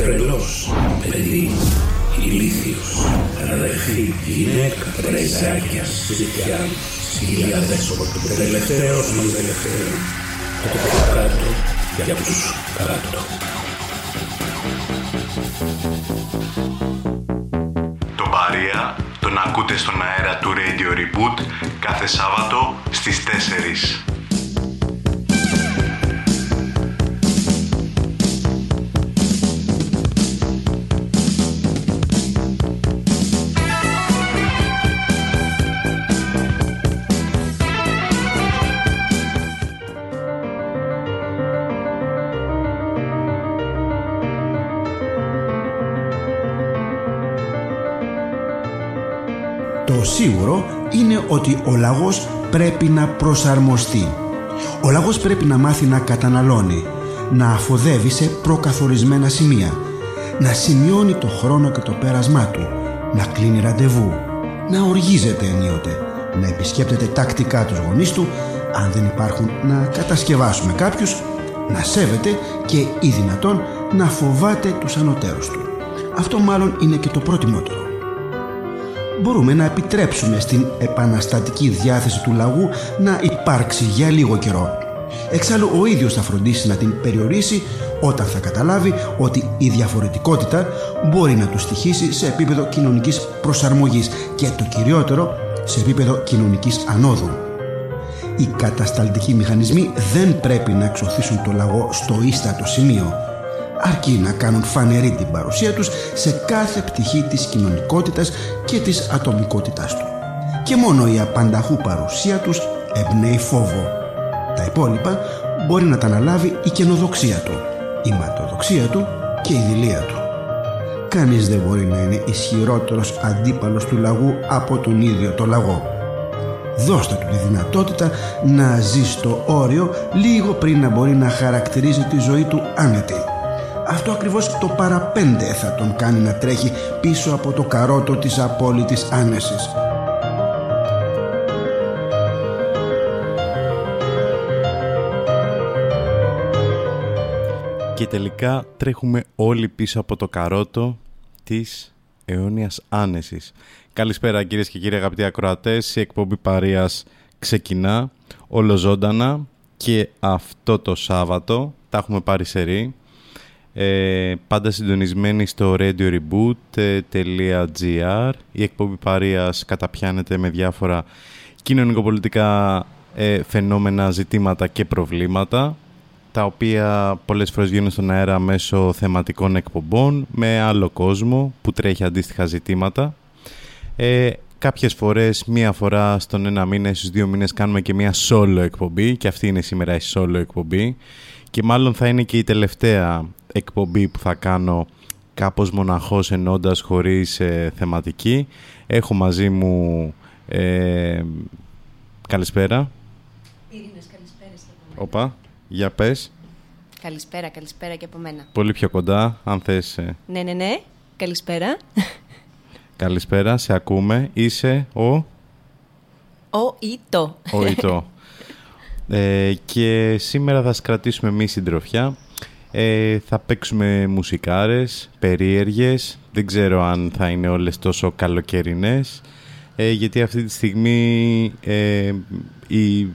τρελός, παιδί, ηλίθιος, αδερφή, γυναίκα, πρεζάκια, ζητιά, σκυλιά δέσποτο, τελευταίος των τελευταίων, από το κάτω για τους κάτω. Το Παρία τον ακούτε στον αέρα του Radio Reboot κάθε Σάββατο στις 4. Ότι ο λαγός πρέπει να προσαρμοστεί. Ο λαγός πρέπει να μάθει να καταναλώνει, να αφοδεύει σε προκαθορισμένα σημεία, να σημειώνει το χρόνο και το πέρασμά του, να κλείνει ραντεβού, να οργίζεται ενίοτε, να επισκέπτεται τακτικά τους γονείς του, αν δεν υπάρχουν να κατασκευάσουμε κάποιους, να σέβεται και ή δυνατόν να φοβάται τους ανωτέρους του. Αυτό μάλλον είναι και το προτιμότερο μπορούμε να επιτρέψουμε στην επαναστατική διάθεση του λαγού να υπάρξει για λίγο καιρό. Εξάλλου ο ίδιος θα φροντίσει να την περιορίσει όταν θα καταλάβει ότι η διαφορετικότητα μπορεί να τους στοιχήσει σε επίπεδο κοινωνικής προσαρμογής και το κυριότερο σε επίπεδο κοινωνικής ανόδου. Οι κατασταλτικοί μηχανισμοί δεν πρέπει να εξωθήσουν το λαγό στο ίστατο σημείο αρκεί να κάνουν φανερή την παρουσία τους σε κάθε πτυχή της κοινωνικότητας και της ατομικότητάς του. Και μόνο η απανταχού παρουσία τους εμπνέει φόβο. Τα υπόλοιπα μπορεί να τα αναλάβει η καινοδοξία του, η ματοδοξία του και η δηλία του. Κανείς δεν μπορεί να είναι ισχυρότερος αντίπαλος του λαγού από τον ίδιο το λαγό. Δώστε του τη δυνατότητα να ζει στο όριο λίγο πριν να μπορεί να χαρακτηρίζει τη ζωή του άνετη αυτό ακριβώς το παραπέντε θα τον κάνει να τρέχει πίσω από το καρότο της απόλυτης άνεσης. Και τελικά τρέχουμε όλοι πίσω από το καρότο της αιώνιας άνεσης. Καλησπέρα κυρίες και κύριοι αγαπητοί ακροατές, η εκπομπή Παρίας ξεκινά ολοζώντανα και αυτό το Σάββατο τα έχουμε πάρει σερή ε, πάντα συντονισμένοι στο radioreboot.gr Η εκπομπή Παρίας καταπιάνεται με διάφορα κοινωνικοπολιτικά ε, φαινόμενα, ζητήματα και προβλήματα τα οποία πολλές φορές βγαίνουν στον αέρα μέσω θεματικών εκπομπών με άλλο κόσμο που τρέχει αντίστοιχα ζητήματα. Ε, κάποιες φορές, μία φορά στον ένα μήνα, στους δύο μήνες κάνουμε και μία solo εκπομπή και αυτή είναι σήμερα η solo εκπομπή και μάλλον θα είναι και η τελευταία εκπομπή που θα κάνω κάπως μοναχός ενώντας χωρίς ε, θεματική. Έχω μαζί μου... Ε, καλησπέρα. Ειρήνες, καλησπέρα και από μένα. Οπα, για πες. Καλησπέρα, καλησπέρα και από μένα. Πολύ πιο κοντά, αν θες. Ε. Ναι, ναι, ναι. Καλησπέρα. Καλησπέρα, σε ακούμε. Είσαι ο... Ο Ιτό. Ο Ιτό. ε, και σήμερα θα σας κρατήσουμε εμείς συντροφιά ε, θα παίξουμε μουσικάρες, περίεργες, δεν ξέρω αν θα είναι όλες τόσο καλοκαιρινές, ε, γιατί αυτή τη στιγμή ε, οι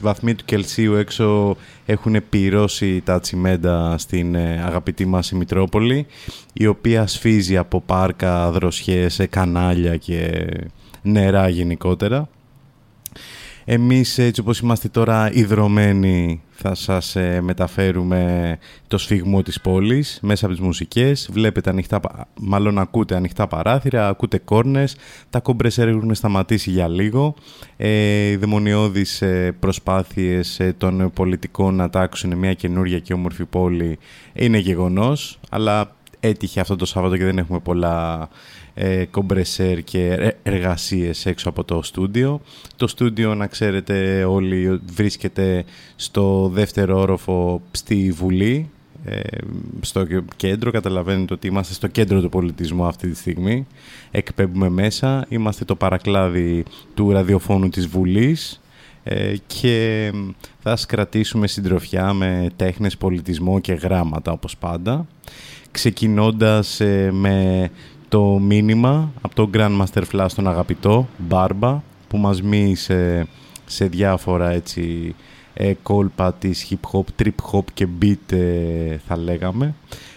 βαθμοί του Κελσίου έξω έχουν πυρώσει τα τσιμέντα στην ε, αγαπητή μας η Μητρόπολη, η οποία σφίζει από πάρκα, δροσιές, κανάλια και νερά γενικότερα. Εμείς έτσι όπως είμαστε τώρα ιδρωμένοι θα σας ε, μεταφέρουμε το σφιγμό της πόλης μέσα από τις μουσικές. Βλέπετε ανοιχτά, μάλλον ακούτε ανοιχτά παράθυρα, ακούτε κόρνες. Τα κομπρεσέρ έχουν σταματήσει για λίγο. Ε, οι δαιμονιώδεις ε, προσπάθειες ε, των πολιτικών να τάξουν μια καινούργια και όμορφη πόλη είναι γεγονός. Αλλά έτυχε αυτό το Σάββατο και δεν έχουμε πολλά ε, κομπρεσέρ και εργασίες έξω από το στούντιο. Το στούντιο, να ξέρετε όλοι, βρίσκεται στο δεύτερο όροφο στη Βουλή, ε, στο κέντρο. Καταλαβαίνετε ότι είμαστε στο κέντρο του πολιτισμού αυτή τη στιγμή. Εκπέμπουμε μέσα. Είμαστε το παρακλάδι του ραδιοφώνου της Βουλής ε, και θα σας κρατήσουμε συντροφιά με τέχνες, πολιτισμό και γράμματα όπως πάντα ξεκινώντας με το μήνυμα από τον Grandmaster Flash τον αγαπητό Μπάρμπα που μας μίλησε σε διάφορα έτσι ε, κόλπα της hip hop, trip hop και beat ε, θα λέγαμε.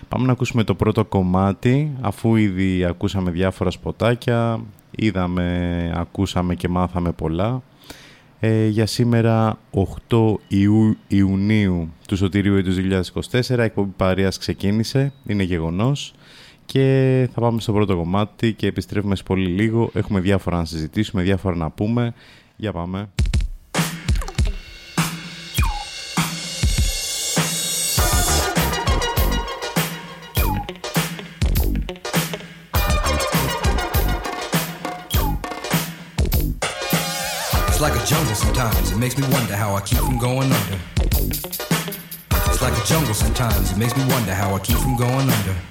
Πάμε να ακούσουμε το πρώτο κομμάτι αφού ήδη ακούσαμε διάφορα σποτάκια, είδαμε, ακούσαμε και μάθαμε πολλά. Ε, για σήμερα 8 Ιου, Ιουνίου του Σωτηρίου έτους 2024 η εκπομπή Παρίας ξεκίνησε, είναι γεγονός και θα πάμε στο πρώτο κομμάτι και επιστρέφουμε σε πολύ λίγο. Έχουμε διάφορα να συζητήσουμε, διάφορα να πούμε. Για πάμε. It's like a jungle sometimes. It makes me wonder how I keep from going under. It's like a jungle sometimes. It makes me wonder how I keep from going under.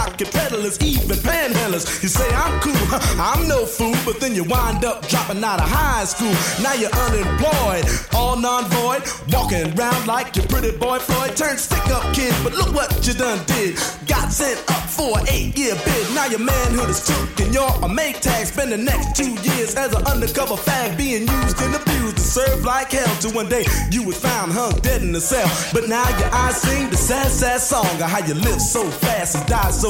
pickpocket peddlers, even panhandlers. You say I'm cool, I'm no fool, but then you wind up dropping out of high school. Now you're unemployed, all non-void, walking around like your pretty boy Floyd. Turned stick-up kid, but look what you done did. Got sent up for an eight-year bid. Now your manhood is took and you're a make tag. Spend the next two years as an undercover fag, being used and abused to serve like hell. To one day you was found hung dead in the cell. But now your eyes sing the sad, sad song of how you live so fast and die so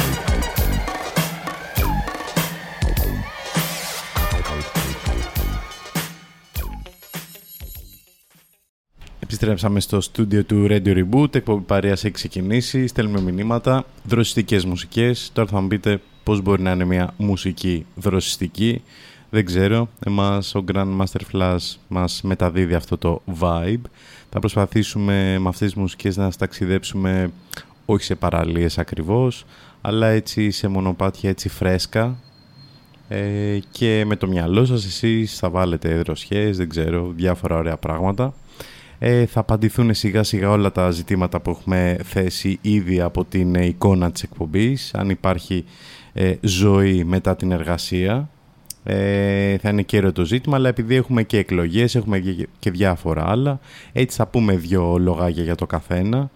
Επιστρέψαμε στο στούντιο του Radio Reboot. Εκπομπή παρέα έχει ξεκινήσεις. Στέλνουμε μηνύματα. Δροσιστικές μουσικές. Τώρα θα μου πείτε πώς μπορεί να είναι μια μουσική δροσιστική. Δεν ξέρω. Εμάς ο Grandmaster Flash μας μεταδίδει αυτό το vibe. Θα προσπαθήσουμε με αυτές τις μουσικές να σα ταξιδέψουμε όχι σε παραλίες ακριβώς, αλλά έτσι σε μονοπάτια έτσι φρέσκα ε, και με το μυαλό σας εσείς θα βάλετε δροσιές, δεν ξέρω, διάφορα ωραία πράγματα. Ε, θα απαντηθούν σιγά σιγά όλα τα ζητήματα που έχουμε θέσει ήδη από την εικόνα της εκπομπής, αν υπάρχει ε, ζωή μετά την εργασία. Ε, θα είναι κέριο το ζήτημα, αλλά επειδή έχουμε και εκλογές, έχουμε και διάφορα άλλα, έτσι θα πούμε δύο λογάκια για το καθένα.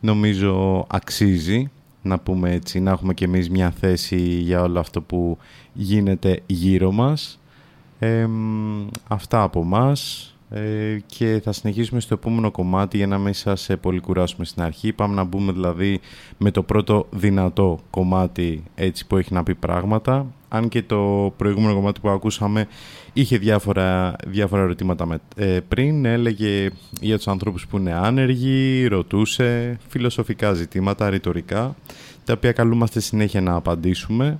Νομίζω αξίζει να πούμε έτσι, να έχουμε και εμείς μια θέση για όλο αυτό που γίνεται γύρω μας. αυτά από μας ε, και θα συνεχίσουμε στο επόμενο κομμάτι για να μην σας πολύ κουράσουμε στην αρχή. Πάμε να μπούμε δηλαδή με το πρώτο δυνατό κομμάτι έτσι που έχει να πει πράγματα. Αν και το προηγούμενο κομμάτι που ακούσαμε είχε διάφορα, διάφορα ερωτήματα με, ε, πριν. Έλεγε για τους ανθρώπους που είναι άνεργοι, ρωτούσε φιλοσοφικά ζητήματα, ρητορικά, τα οποία καλούμαστε συνέχεια να απαντήσουμε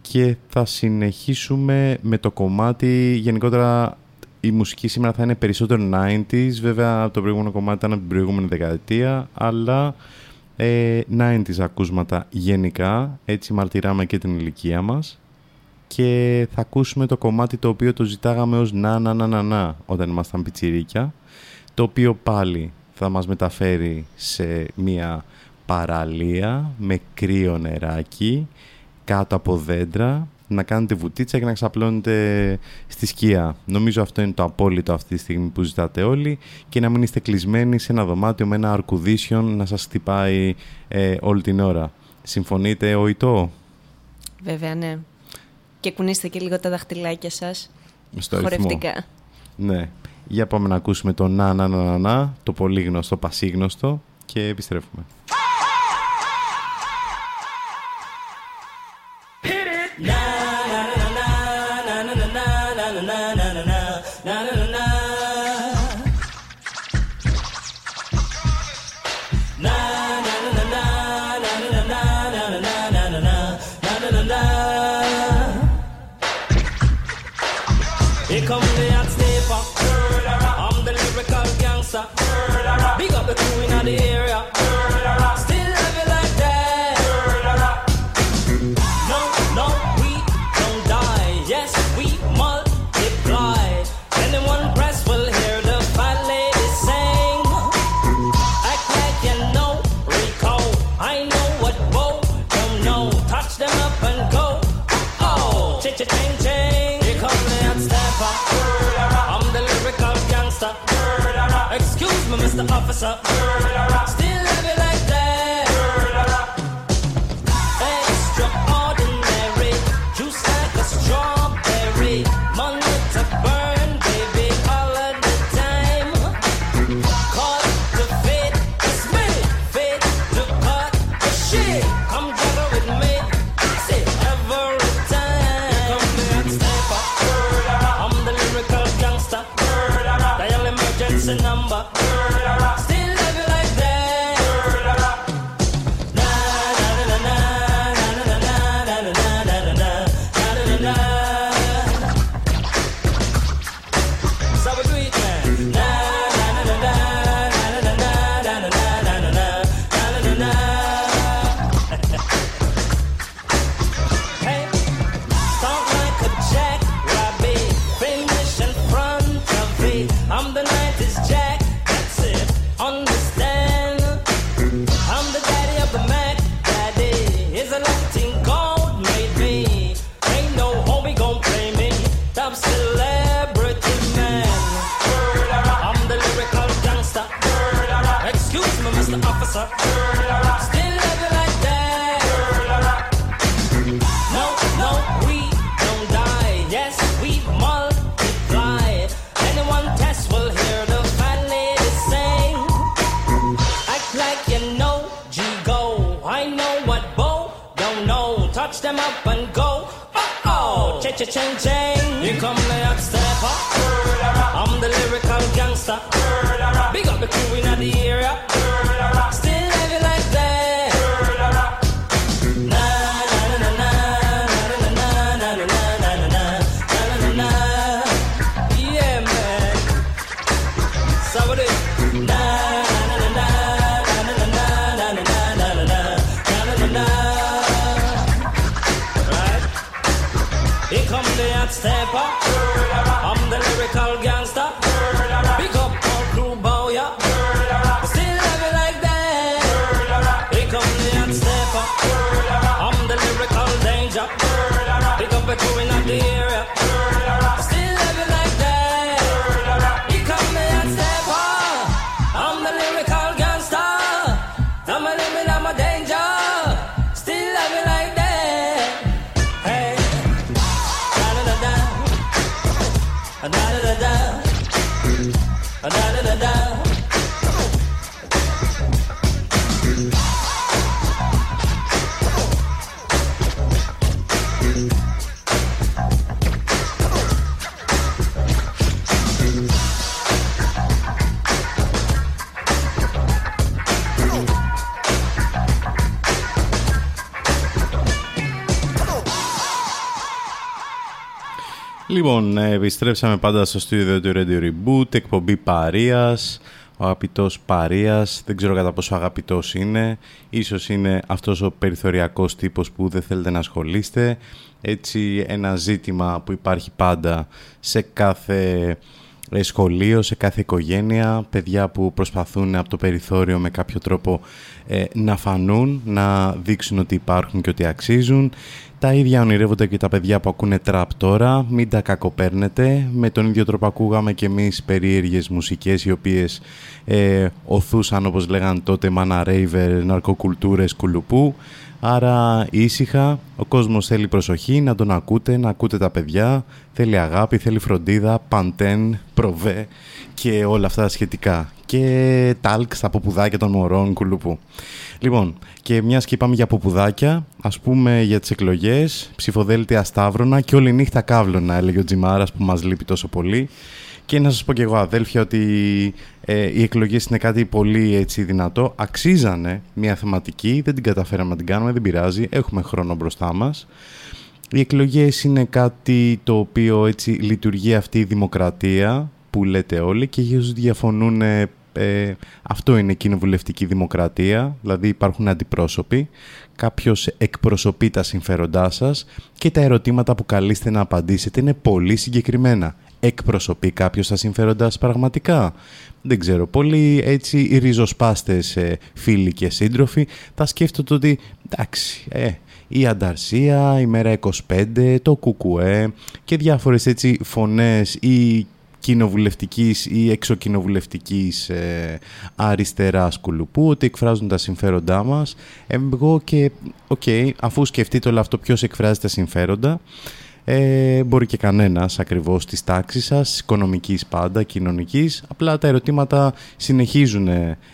και θα συνεχίσουμε με το κομμάτι γενικότερα η μουσική σήμερα θα είναι περισσότερο 90s, βέβαια το προηγούμενο κομμάτι ήταν από την προηγούμενη δεκαετία, αλλά ε, 90s ακούσματα γενικά, έτσι μαρτυράμε και την ηλικία μας. Και θα ακούσουμε το κομμάτι το οποίο το ζητάγαμε ως να να να να να όταν ήμασταν πιτσιρίκια, το οποίο πάλι θα μας μεταφέρει σε μια παραλία με κρύο νεράκι κάτω από δέντρα να κάνετε βουτίτσα και να ξαπλώνετε στη σκιά. Νομίζω αυτό είναι το απόλυτο αυτή τη στιγμή που ζητάτε όλοι και να μην είστε κλεισμένοι σε ένα δωμάτιο με ένα αρκουδίσιον να σας χτυπάει ε, όλη την ώρα. Συμφωνείτε ο Ιτώ; Βέβαια, ναι. Και κουνήστε και λίγο τα δαχτυλάκια σας. Στο χορευτικά. Ναι. Για πάμε να ακούσουμε το να να να να, να το πολύ γνωστό, πασίγνωστο και επιστρέφουμε. ching ching. Here comes the hot stepper. I'm the lyrical gangster. Excuse me, Mr. Officer. Λοιπόν, ε, επιστρέψαμε πάντα στο στούντιο του Radio Reboot, εκπομπή Παρίας, ο αγαπητός Παρίας, δεν ξέρω κατά πόσο αγαπητός είναι, ίσως είναι αυτός ο περιθωριακός τύπος που δεν θέλετε να ασχολείστε, έτσι ένα ζήτημα που υπάρχει πάντα σε κάθε ε, σχολείο, σε κάθε οικογένεια, παιδιά που προσπαθούν από το περιθώριο με κάποιο τρόπο ε, να φανούν, να δείξουν ότι υπάρχουν και ότι αξίζουν. Τα ίδια ονειρεύονται και τα παιδιά που ακούνε τραπ τώρα, μην τα κακοπέρνετε. Με τον ίδιο τρόπο ακούγαμε και εμείς περίεργες μουσικές οι οποίες ε, οθούσαν όπως λέγαν τότε μάνα ρέιβερ, ναρκοκουλτούρες, κουλουπού. Άρα ήσυχα, ο κόσμος θέλει προσοχή, να τον ακούτε, να ακούτε τα παιδιά, θέλει αγάπη, θέλει φροντίδα, παντέν, προβέ και όλα αυτά τα σχετικά. Και τάλκ στα ποπουδάκια των μωρών κουλουπού. Λοιπόν, και μιας και είπαμε για ποπουδάκια, ας πούμε για τις εκλογές, ψηφοδέλτια σταύρωνα και όλη νύχτα κάβλωνα, έλεγε ο Τζιμάρας που μας λείπει τόσο πολύ. Και να σας πω και εγώ αδέλφια ότι ε, οι εκλογές είναι κάτι πολύ έτσι δυνατό. Αξίζανε μια θεματική, δεν την καταφέραμε να την κάνουμε, δεν πειράζει, έχουμε χρόνο μπροστά μας. Οι εκλογές είναι κάτι το οποίο έτσι λειτουργεί αυτή η δημοκρατία που λέτε όλοι και για όσους διαφωνούν ε, ε, αυτό είναι κοινοβουλευτική δημοκρατία, δηλαδή υπάρχουν αντιπρόσωποι, κάποιος εκπροσωπεί τα συμφέροντά σας και τα ερωτήματα που καλείστε να απαντήσετε είναι πολύ συγκεκριμένα. Εκπροσωπεί κάποιος τα συμφέροντά σας πραγματικά; Δεν ξέρω, πολλοί έτσι οι ριζοσπάστες ε, φίλοι και σύντροφοι θα σκέφτονται ότι εντάξει, ε, η Ανταρσία, η Μέρα 25, το Κουκουέ και διάφορες έτσι φωνές ή κοινοβουλευτικής ή εξωκοινοβουλευτικής ε, αριστεράς κου λου που, ότι εκφράζουν τα συμφέροντά μας. Εγώ και, οκ, αφού σκεφτείτε όλο αυτό ποιος εκφράζει τα συμφέροντα, ε, μπορεί και κανένας ακριβώς της τάξης σας, οικονομικής πάντα, κοινωνικής. Απλά τα ερωτήματα συνεχίζουν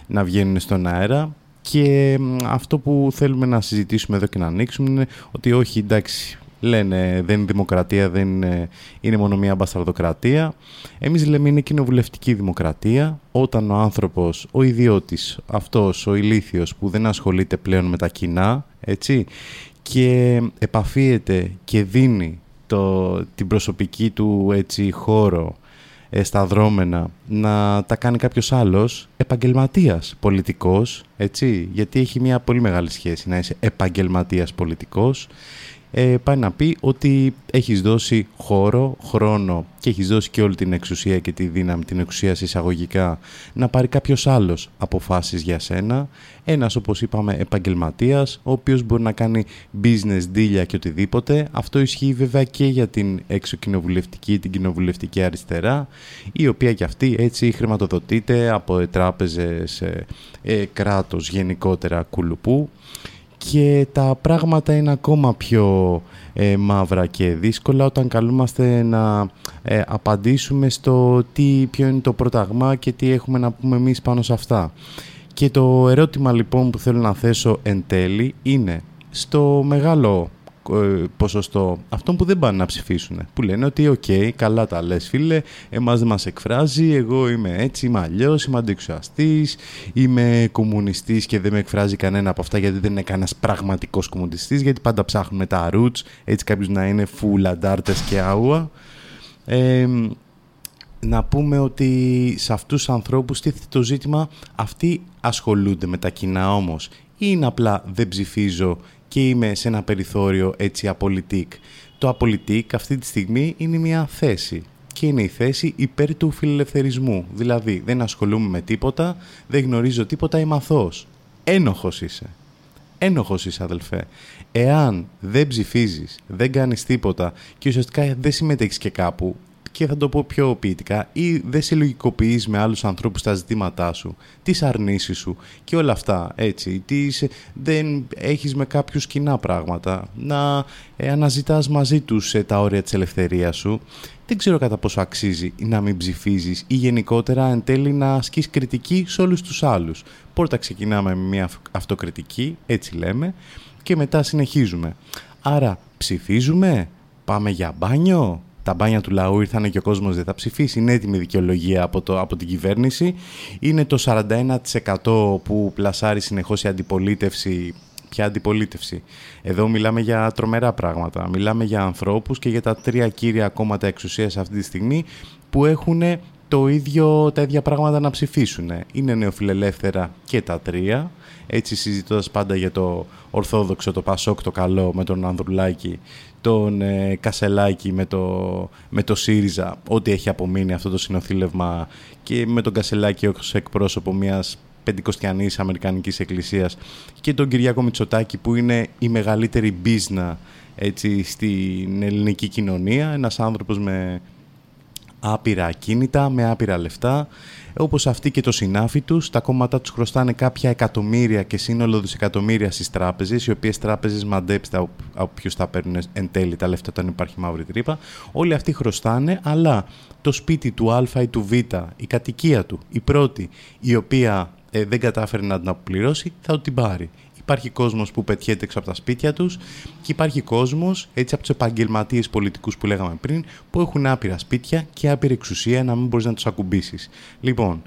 να βγαίνουν στον αέρα και αυτό που θέλουμε να συζητήσουμε εδώ και να ανοίξουμε είναι ότι όχι, εντάξει, λένε δεν είναι δημοκρατία, δεν είναι, είναι μόνο μια μπασταρδοκρατία. Εμείς λέμε είναι κοινοβουλευτική δημοκρατία όταν ο άνθρωπος, ο ιδιώτης, αυτός ο ηλίθιος που δεν ασχολείται πλέον με τα κοινά, έτσι, και επαφίεται και δίνει το, την προσωπική του έτσι, χώρο ε, στα δρόμενα να τα κάνει κάποιος άλλος επαγγελματίας πολιτικός, έτσι, γιατί έχει μια πολύ μεγάλη σχέση να είσαι επαγγελματίας πολιτικός ε, πάει να πει ότι έχεις δώσει χώρο, χρόνο και έχεις δώσει και όλη την εξουσία και τη δύναμη, την εξουσία εισαγωγικά να πάρει κάποιος άλλος αποφάσεις για σένα. Ένας όπως είπαμε επαγγελματίας, ο οποίος μπορεί να κάνει business, deal και οτιδήποτε. Αυτό ισχύει βέβαια και για την εξοκοινοβουλευτική, την κοινοβουλευτική αριστερά, η οποία και αυτή έτσι χρηματοδοτείται από τράπεζες, ε, ε, κράτος γενικότερα κουλουπού και τα πράγματα είναι ακόμα πιο ε, μαύρα και δύσκολα όταν καλούμαστε να ε, απαντήσουμε στο τι, ποιο είναι το πρόταγμα και τι έχουμε να πούμε εμείς πάνω σε αυτά. Και το ερώτημα λοιπόν που θέλω να θέσω εν τέλει είναι στο μεγάλο ε, ποσοστό αυτών που δεν πάνε να ψηφίσουν. Που λένε ότι, οκ, καλά τα λες φίλε, εμάς δεν μας εκφράζει, εγώ είμαι έτσι, είμαι αλλιώς, είμαι αντιεξουσιαστής, είμαι κομμουνιστής και δεν με εκφράζει κανένα από αυτά γιατί δεν είναι κανένας πραγματικός κομμουνιστής, γιατί πάντα ψάχνουμε τα roots, έτσι κάποιος να είναι full αντάρτες και άουα. Ε, να πούμε ότι σε αυτούς τους ανθρώπους τίθεται το ζήτημα αυτοί ασχολούνται με τα κοινά όμως ή είναι απλά δεν ψηφίζω και είμαι σε ένα περιθώριο έτσι απολυτικ. το απολυτικ αυτή τη στιγμή είναι μια θέση και είναι η θέση υπέρ του φιλελευθερισμού. Δηλαδή δεν ασχολούμαι με τίποτα, δεν γνωρίζω τίποτα, είμαι αθώος. Ένοχος είσαι. Ένοχος είσαι αδελφέ. Εάν δεν ψηφίζεις, δεν κάνεις τίποτα και ουσιαστικά δεν συμμετέχεις και κάπου, και θα το πω πιο ποιητικά, ή δεν συλλογικοποιείς με άλλους ανθρώπους τα ζητήματά σου, τις αρνήσεις σου και όλα αυτά, έτσι, τις, δεν έχεις με κάποιους κοινά πράγματα, να ε, αναζητάς μαζί τους ε, τα όρια της ελευθερίας σου, δεν ξέρω κατά πόσο αξίζει να μην ψηφίζεις ή γενικότερα εν τέλει να ασκείς κριτική σε όλους τους άλλους. Πρώτα ξεκινάμε με μια αυτοκριτική, έτσι λέμε, και μετά συνεχίζουμε. Άρα ψηφίζουμε, πάμε για μπάνιο, τα μπάνια του λαού ήρθαν και ο κόσμος δεν θα ψηφίσει. Είναι έτοιμη δικαιολογία από, το, από την κυβέρνηση. Είναι το 41% που πλασάρει συνεχώς η αντιπολίτευση Ποια αντιπολίτευση; Εδώ μιλάμε για τρομερά πράγματα. Μιλάμε για ανθρώπους και για τα τρία κύρια κόμματα εξουσίας αυτή τη στιγμή που έχουν το ίδιο, τα ίδια πράγματα να ψηφίσουν. Είναι νεοφιλελεύθερα και τα τρία. Έτσι συζητώντας πάντα για το Ορθόδοξο, το Πασόκ, το καλό με τον Ανδρουλάκη τον ε, Κασελάκη με το, με το ΣΥΡΙΖΑ, ό,τι έχει απομείνει αυτό το συνοθήλευμα και με τον Κασελάκη ως εκπρόσωπο μιας πεντηκοστιανής Αμερικανικής Εκκλησίας και τον Κυριάκο Μητσοτάκη που είναι η μεγαλύτερη μπίζνα έτσι, στην ελληνική κοινωνία, ένας άνθρωπος με άπειρα ακίνητα, με άπειρα λεφτά, όπως αυτοί και το συνάφι τους, τα κόμματα τους χρωστάνε κάποια εκατομμύρια και σύνολο δισεκατομμύρια στις τράπεζες, οι οποίες τράπεζες μαντέψτε από ποιους θα παίρνουν εν τέλει τα λεφτά όταν υπάρχει μαύρη τρύπα. Όλοι αυτοί χρωστάνε, αλλά το σπίτι του Α ή του Β, η κατοικία του, η πρώτη, η οποία ε, δεν κατάφερε να την αποπληρώσει, θα την πάρει. Υπάρχει κόσμος που πετιέται έξω από τα σπίτια τους και υπάρχει κόσμος, έτσι από τους επαγγελματίες πολιτικούς που λέγαμε πριν, που έχουν άπειρα σπίτια και άπειρη εξουσία να μην μπορείς να τους ακουμπήσεις. Λοιπόν,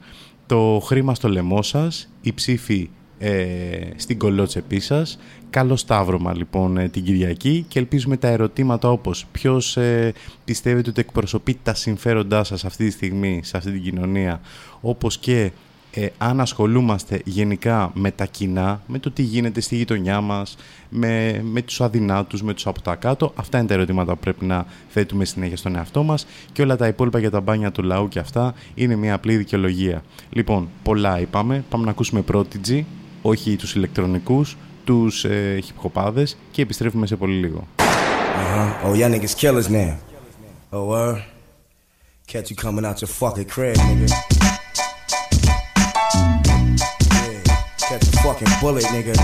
το χρήμα στο λαιμό σας, η ψήφη ε, στην κολότσεπή σας. Καλό σταύρωμα λοιπόν ε, την Κυριακή και ελπίζουμε τα ερωτήματα όπως ποιος ε, πιστεύετε ότι εκπροσωπεί τα συμφέροντά σας αυτή τη στιγμή σε αυτή την κοινωνία όπως και ε, αν ασχολούμαστε γενικά με τα κοινά, με το τι γίνεται στη γειτονιά μας, με, με τους αδυνάτους, με τους από τα κάτω, αυτά είναι τα ερωτήματα που πρέπει να θέτουμε συνέχεια στον εαυτό μας και όλα τα υπόλοιπα για τα μπάνια του λαού και αυτά είναι μια απλή δικαιολογία. Λοιπόν, πολλά είπαμε, πάμε να ακούσουμε Prodigy, όχι τους ηλεκτρονικούς, τους ε, χιπχοπάδες και επιστρέφουμε σε πολύ λίγο. Uh-huh. Oh, y'all niggas killers now. Oh, uh, catch you coming out your fucking crib, nigga. Fucking bullet, nigga.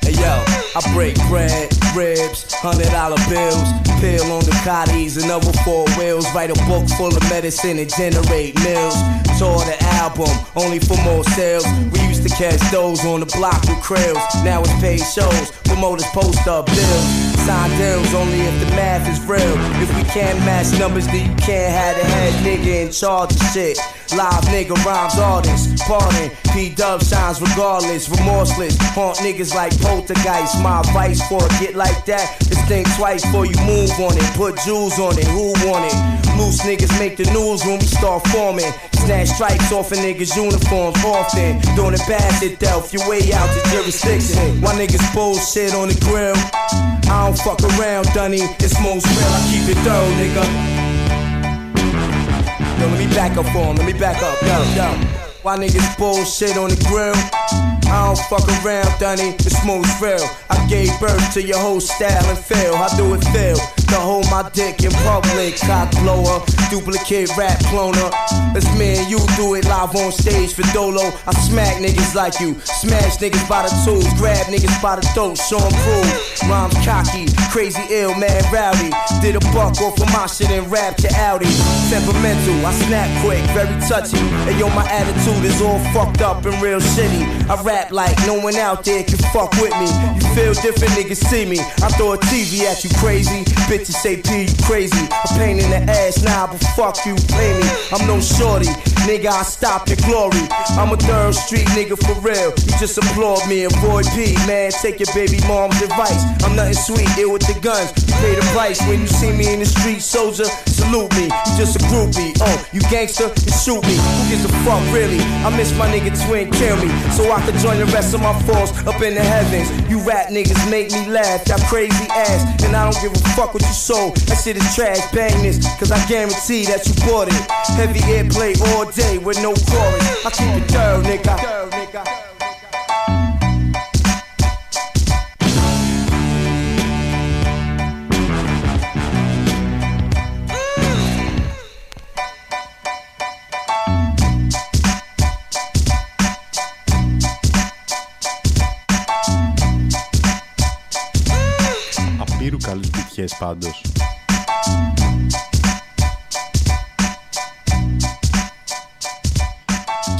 Hey yo, I break bread, ribs, hundred dollar bills, pill on the cotties, another four wheels, write a book full of medicine and generate mills. Tour the album, only for more sales. We used to catch those on the block with krills. Now it's paid shows, promoters post up bills. Sign deals only if the math is real. If we can't match numbers, then you can't have the head nigga in charge of shit. Live nigga rhymes artists, pardon. P dub shines regardless, remorseless. Haunt niggas like poltergeist. My advice for a get like that is think twice before you move on it. Put jewels on it, who want it? Loose niggas make the news when we start forming. Snatch stripes off a niggas' uniforms often. Doing it bad to Delph, your way out to jurisdiction. Why niggas bullshit on the grill? I don't fuck around, Dunny. It's most real, I keep it thorough, nigga. Yo, let me back up for him, let me back up, yo, yo. Why niggas bullshit on the grill? I don't fuck around, Dunny, it's most real. I gave birth to your whole style and feel. I do it feel? To hold my dick in public, cock blower, duplicate rap cloner. Let's me and you do it live on stage for Dolo. I smack niggas like you, smash niggas by the tools, grab niggas by the throat, show 'em prove. Rhymes cocky, crazy ill, mad rowdy. Did a buck off of my shit and rap to Audi. Temperamental, I snap quick, very touchy. And yo, my attitude is all fucked up and real shitty. I rap like no one out there can fuck with me. You feel different, niggas see me. I throw a TV at you crazy. Bitches say P, you crazy. A pain in the ass now, nah, but fuck you, play me. I'm no shorty, nigga, I stop your glory. I'm a third street nigga for real. You just applaud me, avoid P, man. Take your baby mom's advice. I'm nothing sweet, ill with the guns. You pay the price when you see me in the street, soldier. Salute me. You just a groupie. Oh, you gangster, you shoot me. Who gives a fuck, really? I miss my nigga twin, kill me. So I could join the rest of my force up in the heavens. You rap niggas make me laugh, y'all crazy ass. And I don't give a fuck what you sold. That shit is trash, bang this. Cause I guarantee that you bought it. Heavy airplay all day with no chorus. I keep it thorough, nigga. Καλούς μπιτιές πάντως.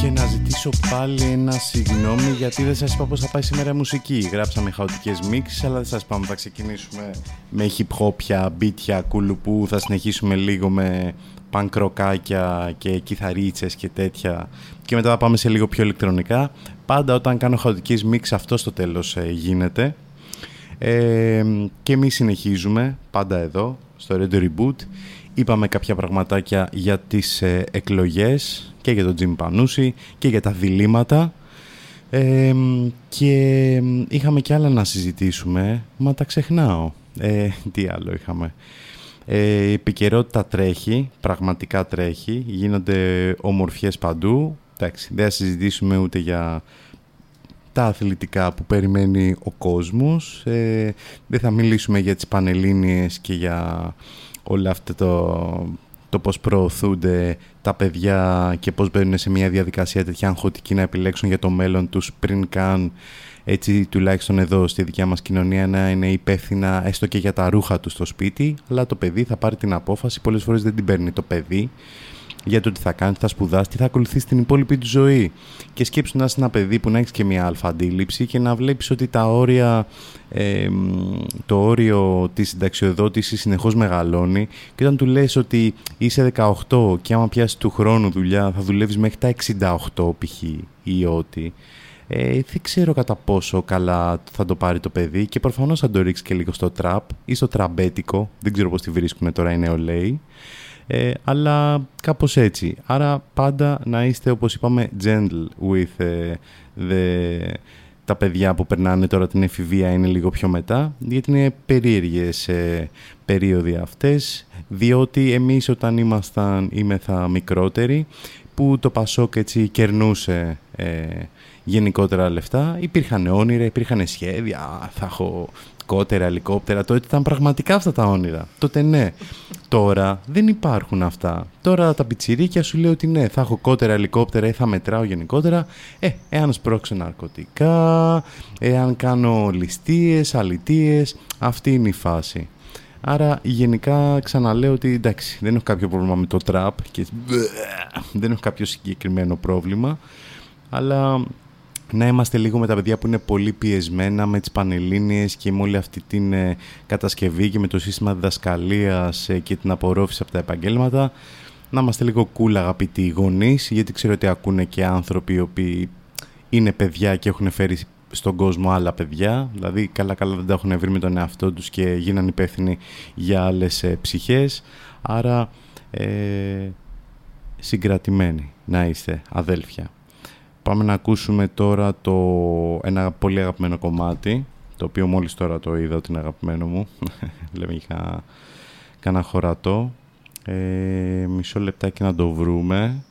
Και να ζητήσω πάλι ένα συγγνώμη γιατί δεν σας είπα πώς θα πάει σήμερα η μουσική. Γράψαμε χαοτικές μίξεις αλλά δεν σας είπαμε θα ξεκινήσουμε με hip hopια, beatια, κουλουπού, θα συνεχίσουμε λίγο με πανκροκάκια και κιθαρίτσες και τέτοια και μετά θα πάμε σε λίγο πιο ηλεκτρονικά. Πάντα όταν κάνω χαοτικές μίξ αυτό στο τέλος ε, γίνεται. Ε, και εμείς συνεχίζουμε πάντα εδώ στο Radio Reboot. Είπαμε κάποια πραγματάκια για τις ε, εκλογές και για τον Τζιμ Πανούση και για τα διλήμματα. Ε, και είχαμε και άλλα να συζητήσουμε, μα τα ξεχνάω. Ε, τι άλλο είχαμε. Ε, η επικαιρότητα τρέχει, πραγματικά τρέχει, γίνονται ομορφιές παντού. Εντάξει, δεν θα συζητήσουμε ούτε για τα αθλητικά που περιμένει ο κόσμος. Ε, δεν θα μιλήσουμε για τις Πανελλήνιες και για όλα αυτά το, το πώς προωθούνται τα παιδιά και πώς μπαίνουν σε μια διαδικασία τέτοια αγχωτική να επιλέξουν για το μέλλον τους πριν καν έτσι τουλάχιστον εδώ στη δικιά μας κοινωνία να είναι υπεύθυνα έστω και για τα ρούχα τους στο σπίτι. Αλλά το παιδί θα πάρει την απόφαση, πολλές φορές δεν την παίρνει το παιδί για το τι θα κάνεις, τι θα σπουδάσεις, τι θα ακολουθήσεις την υπόλοιπη του ζωή. Και σκέψου να είσαι ένα παιδί που να έχεις και μια αλφα αντίληψη και να βλέπεις ότι τα όρια, ε, το όριο της συνταξιοδότησης συνεχώς μεγαλώνει. Και όταν του λες ότι είσαι 18 και άμα πιάσεις του χρόνου δουλειά θα δουλεύεις μέχρι τα 68 π.χ. ή ό,τι. Ε, δεν ξέρω κατά πόσο καλά θα το πάρει το παιδί και προφανώς θα το ρίξεις και λίγο στο τραπ ή στο τραμπέτικο, δεν ξέρω πώς τη βρίσκουν τώρα οι νεολαίοι. Ε, αλλά κάπως έτσι. Άρα πάντα να είστε όπως είπαμε gentle with ε, the, τα παιδιά που περνάνε τώρα την εφηβεία είναι λίγο πιο μετά γιατί είναι περίεργες ε, περίοδοι αυτές διότι εμείς όταν ήμασταν ήμεθα μικρότεροι που το Πασόκ έτσι κερνούσε ε, γενικότερα λεφτά υπήρχαν όνειρα, υπήρχαν σχέδια θα έχω ελικόπτερα, ελικόπτερα. Τότε ήταν πραγματικά αυτά τα όνειρα. Τότε ναι. Τώρα δεν υπάρχουν αυτά. Τώρα τα πιτσιρίκια σου λέει ότι ναι, θα έχω κότερα, ελικόπτερα ή θα μετράω γενικότερα. Ε, εάν σπρώξω ναρκωτικά, εάν κάνω ληστείες, αλητίες, αυτή είναι η φάση. Άρα γενικά ξαναλέω ότι εντάξει, δεν έχω κάποιο πρόβλημα με το τραπ και δεν έχω κάποιο συγκεκριμένο πρόβλημα, αλλά να είμαστε λίγο με τα παιδιά που είναι πολύ πιεσμένα με τις πανελλήνιες και με όλη αυτή την ε, κατασκευή και με το σύστημα διδασκαλίας ε, και την απορρόφηση από τα επαγγέλματα. Να είμαστε λίγο cool αγαπητοί γονείς γιατί ξέρω ότι ακούνε και άνθρωποι οι οποίοι είναι παιδιά και έχουν φέρει στον κόσμο άλλα παιδιά. Δηλαδή καλά καλά δεν τα έχουν βρει με τον εαυτό τους και γίνανε υπεύθυνοι για άλλες ε, ψυχές. Άρα ε, συγκρατημένοι να είστε αδέλφια Πάμε να ακούσουμε τώρα το, ένα πολύ αγαπημένο κομμάτι, το οποίο μόλις τώρα το είδα ότι είναι αγαπημένο μου. Λέμε είχα κανένα χωρατό. Ε, μισό λεπτάκι να το βρούμε.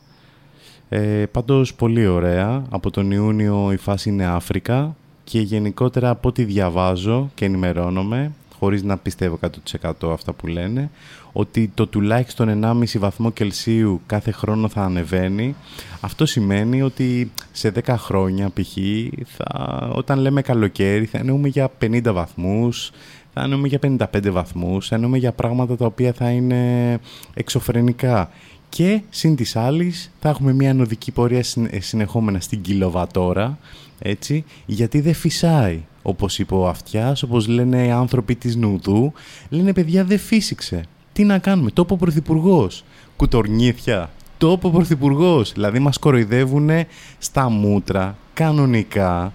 Ε, πάντως πολύ ωραία. Από τον Ιούνιο η φάση είναι Αφρικα και γενικότερα από ό,τι διαβάζω και ενημερώνομαι, χωρίς να πιστεύω 100% αυτά που λένε, ότι το τουλάχιστον 1,5 βαθμό Κελσίου κάθε χρόνο θα ανεβαίνει. Αυτό σημαίνει ότι σε 10 χρόνια π.χ. όταν λέμε καλοκαίρι θα εννοούμε για 50 βαθμούς, θα εννοούμε για 55 βαθμούς, θα εννοούμε για πράγματα τα οποία θα είναι εξωφρενικά. Και συν της άλλης θα έχουμε μια νοδική πορεία ε, συνεχόμενα στην κιλοβατόρα, έτσι, γιατί δεν φυσάει. Όπως είπε ο Αυτιάς, όπως λένε οι άνθρωποι της Νουδού, λένε παιδιά δεν φύσηξε. Τι να κάνουμε, τόπο πρωθυπουργός. Κουτορνίθια, τόπο πρωθυπουργός. Δηλαδή μας κοροϊδεύουν στα μούτρα, κανονικά.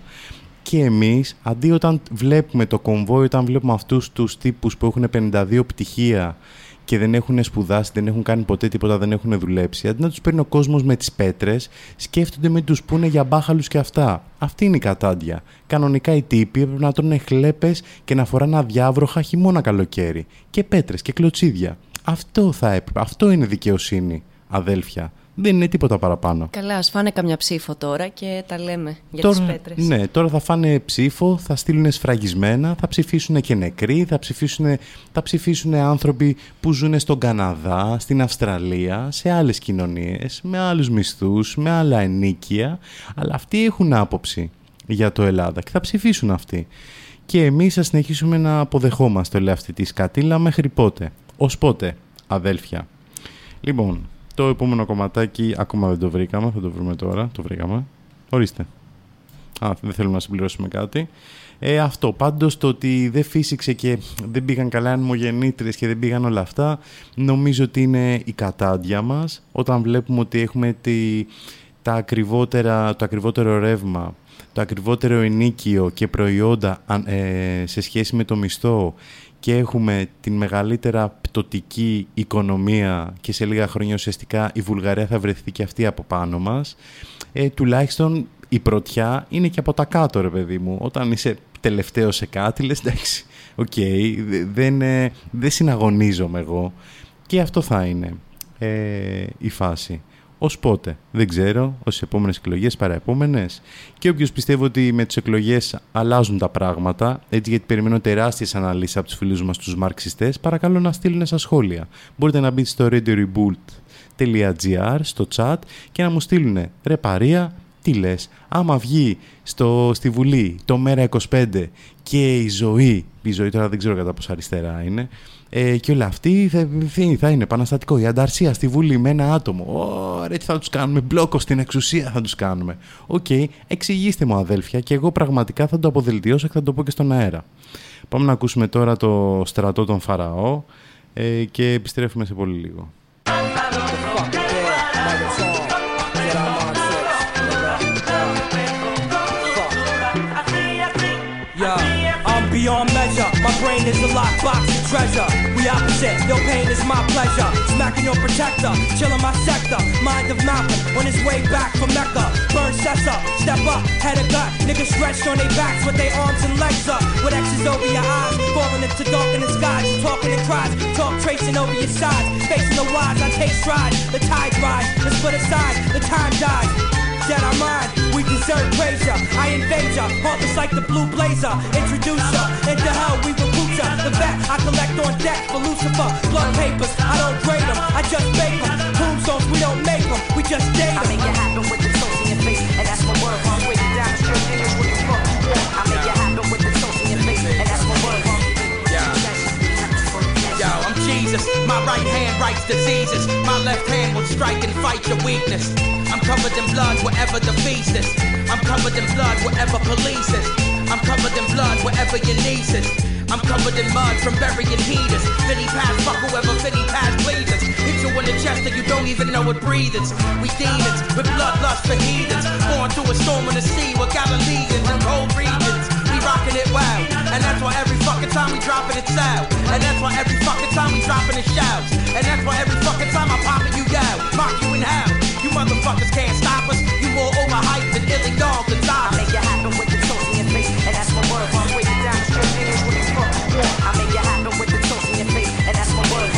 Και εμείς, αντί όταν βλέπουμε το κομβόι, όταν βλέπουμε αυτούς τους τύπους που έχουν 52 πτυχία και δεν έχουν σπουδάσει, δεν έχουν κάνει ποτέ τίποτα, δεν έχουν δουλέψει. Αντί να τους παίρνει ο κόσμος με τις πέτρες, σκέφτονται με τους πούνε για μπάχαλους και αυτά. Αυτή είναι η κατάντια. Κανονικά οι τύποι έπρεπε να τρώνε χλέπες και να φοράνε αδιάβροχα χειμώνα καλοκαίρι. Και πέτρες και κλωτσίδια. Αυτό θα έπρεπε. Αυτό είναι δικαιοσύνη, αδέλφια. Δεν είναι τίποτα παραπάνω. Καλά, ας φάνε καμιά ψήφο τώρα και τα λέμε για τώρα, τις πέτρες. Ναι, τώρα θα φάνε ψήφο, θα στείλουν σφραγισμένα, θα ψηφίσουν και νεκροί, θα ψηφίσουν, θα ψηφίσουν άνθρωποι που ζουν στον Καναδά, στην Αυστραλία, σε άλλες κοινωνίες, με άλλους μισθούς, με άλλα ενίκεια, αλλά αυτοί έχουν άποψη για το Ελλάδα και θα ψηφίσουν αυτοί. Και εμείς θα συνεχίσουμε να αποδεχόμαστε όλη αυτή τη σκατήλα μέχρι πότε; Ως πότε, αδέλφια; Λοιπόν, το επόμενο κομματάκι ακόμα δεν το βρήκαμε, θα το βρούμε τώρα. Το βρήκαμε. Ορίστε. Α, δεν θέλουμε να συμπληρώσουμε κάτι. Ε, αυτό. Πάντως το ότι δεν φύσηξε και δεν πήγαν καλά ανεμογεννήτρες και δεν πήγαν όλα αυτά, νομίζω ότι είναι η κατάντια μας. Όταν βλέπουμε ότι έχουμε τη, τα ακριβότερα, το ακριβότερο ρεύμα, το ακριβότερο ενοίκιο και προϊόντα ε, σε σχέση με το μισθό και έχουμε την μεγαλύτερα πτωτική οικονομία και σε λίγα χρόνια ουσιαστικά η Βουλγαρία θα βρεθεί και αυτή από πάνω μας, ε, τουλάχιστον η πρωτιά είναι και από τα κάτω ρε παιδί μου. Όταν είσαι τελευταίος σε κάτι λες εντάξει, οκ, δεν, ε, δεν συναγωνίζομαι εγώ και αυτό θα είναι ε, η φάση. Ω πότε, δεν ξέρω, ως επόμενες εκλογές, παραεπόμενες. Και όποιος πιστεύει ότι με τις εκλογές αλλάζουν τα πράγματα, έτσι γιατί περιμένω τεράστιες αναλύσεις από τους φίλους μας τους μαρξιστές, παρακαλώ να στείλουν στα σχόλια. Μπορείτε να μπείτε στο radioreboot.gr στο chat και να μου στείλουν ρε παρία, τι λες, άμα βγει στο, στη Βουλή το Μέρα 25 και η ζωή, η ζωή τώρα δεν ξέρω κατά πόσο αριστερά είναι, ε, και όλα αυτή θα, θα είναι επαναστατικό. Η ανταρσία στη Βουλή με ένα άτομο. Ωραία, τι θα τους κάνουμε. Μπλόκο στην εξουσία θα τους κάνουμε. OK, okay, εξηγήστε μου, αδέλφια, και εγώ πραγματικά θα το αποδελτιώσω και θα το πω και στον αέρα. Πάμε να ακούσουμε τώρα το στρατό των Φαραώ ε, και επιστρέφουμε σε πολύ λίγο. Brain is a lockbox of treasure. We opposite, your pain is my pleasure. Smacking your protector, chilling my sector. Mind of Malcolm on his way back from Mecca. Burn sets up, step up, head a gut. Niggas stretched on their backs with their arms and legs up. With X's over your eyes, falling into dark the skies. Talking in cries, talk tracing over your sides. Facing the wise, I take strides. The tide rise, let's put aside, the time dies. Jedi mind, we deserve praise ya. I invade ya, heartless like the blue blazer. Introduce ya, into hell we recruit ya. The vet I collect on deck for Lucifer. Blood papers, I don't grade them, I just make them. Tombstones, we don't make them, we just date them. I make it happen with the toast in your face, and that's my word. I'm way down the street, and what the fuck. I make it happen with the toast in your face, and that's my word. Yo, I'm Jesus. My right hand writes diseases. My left hand will strike and fight your weakness. I'm covered in blood wherever the feast is. I'm covered in blood wherever police is. I'm covered in blood wherever your niece is. I'm covered in mud from burying heaters. Finny pass, fuck whoever Finny pass pleases. Hit you in the chest and you don't even know what breathing's. We demons with bloodlust for heathens. Born through a storm in the sea with Galileans and cold regions. We rockin' it wild. And that's why every fucking time we dropping it out. And that's why every fucking time we dropping it shouts. And that's why every fucking time I pop it, you yell. Mock you in hell. Motherfuckers can't stop us. You more overhyped than Illy illegal Gonzalez. I make it happen with the toast in your face, and that's my word. I'm way down the and it's what the fuck. I make it happen with the toast in your face, and that's my word.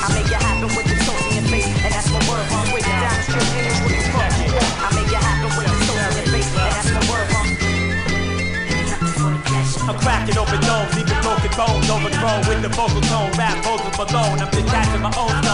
I make it happen with the toast in your face, and that's my word. I'm way down the and it's what the fuck. I make it happen with the toast in your face, and that's my word. I'm cracking open domes, leaving broken bones, overgrown with the vocal tone. Rap vocals alone. I'm detaching my own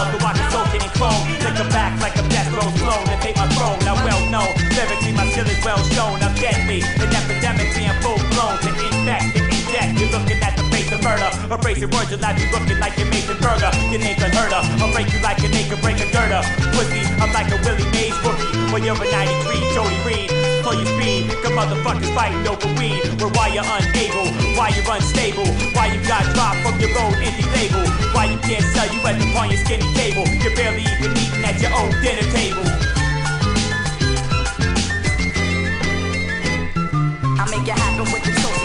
Take a back like a death row clone and take my throne. Now well known, lyrically my skill is well shown. I'm deadly, an epidemic being full blown to infect, to inject. You're looking at the face of murder. Erasing words, your life, you looking like a Mason Burger. Your name's unheard of. I'll break you like a naked break a girder. Pussy, I'm like a Willie Mays rookie. Well, you're a 93 Jody Reed. Slow your speed, cause motherfuckers fighting over weed. Where why you're unable, why you're unstable, why you got dropped from your own indie label, why you can't sell you at upon your skinny cable. You're barely even eating at your own dinner table. I make it happen with the toast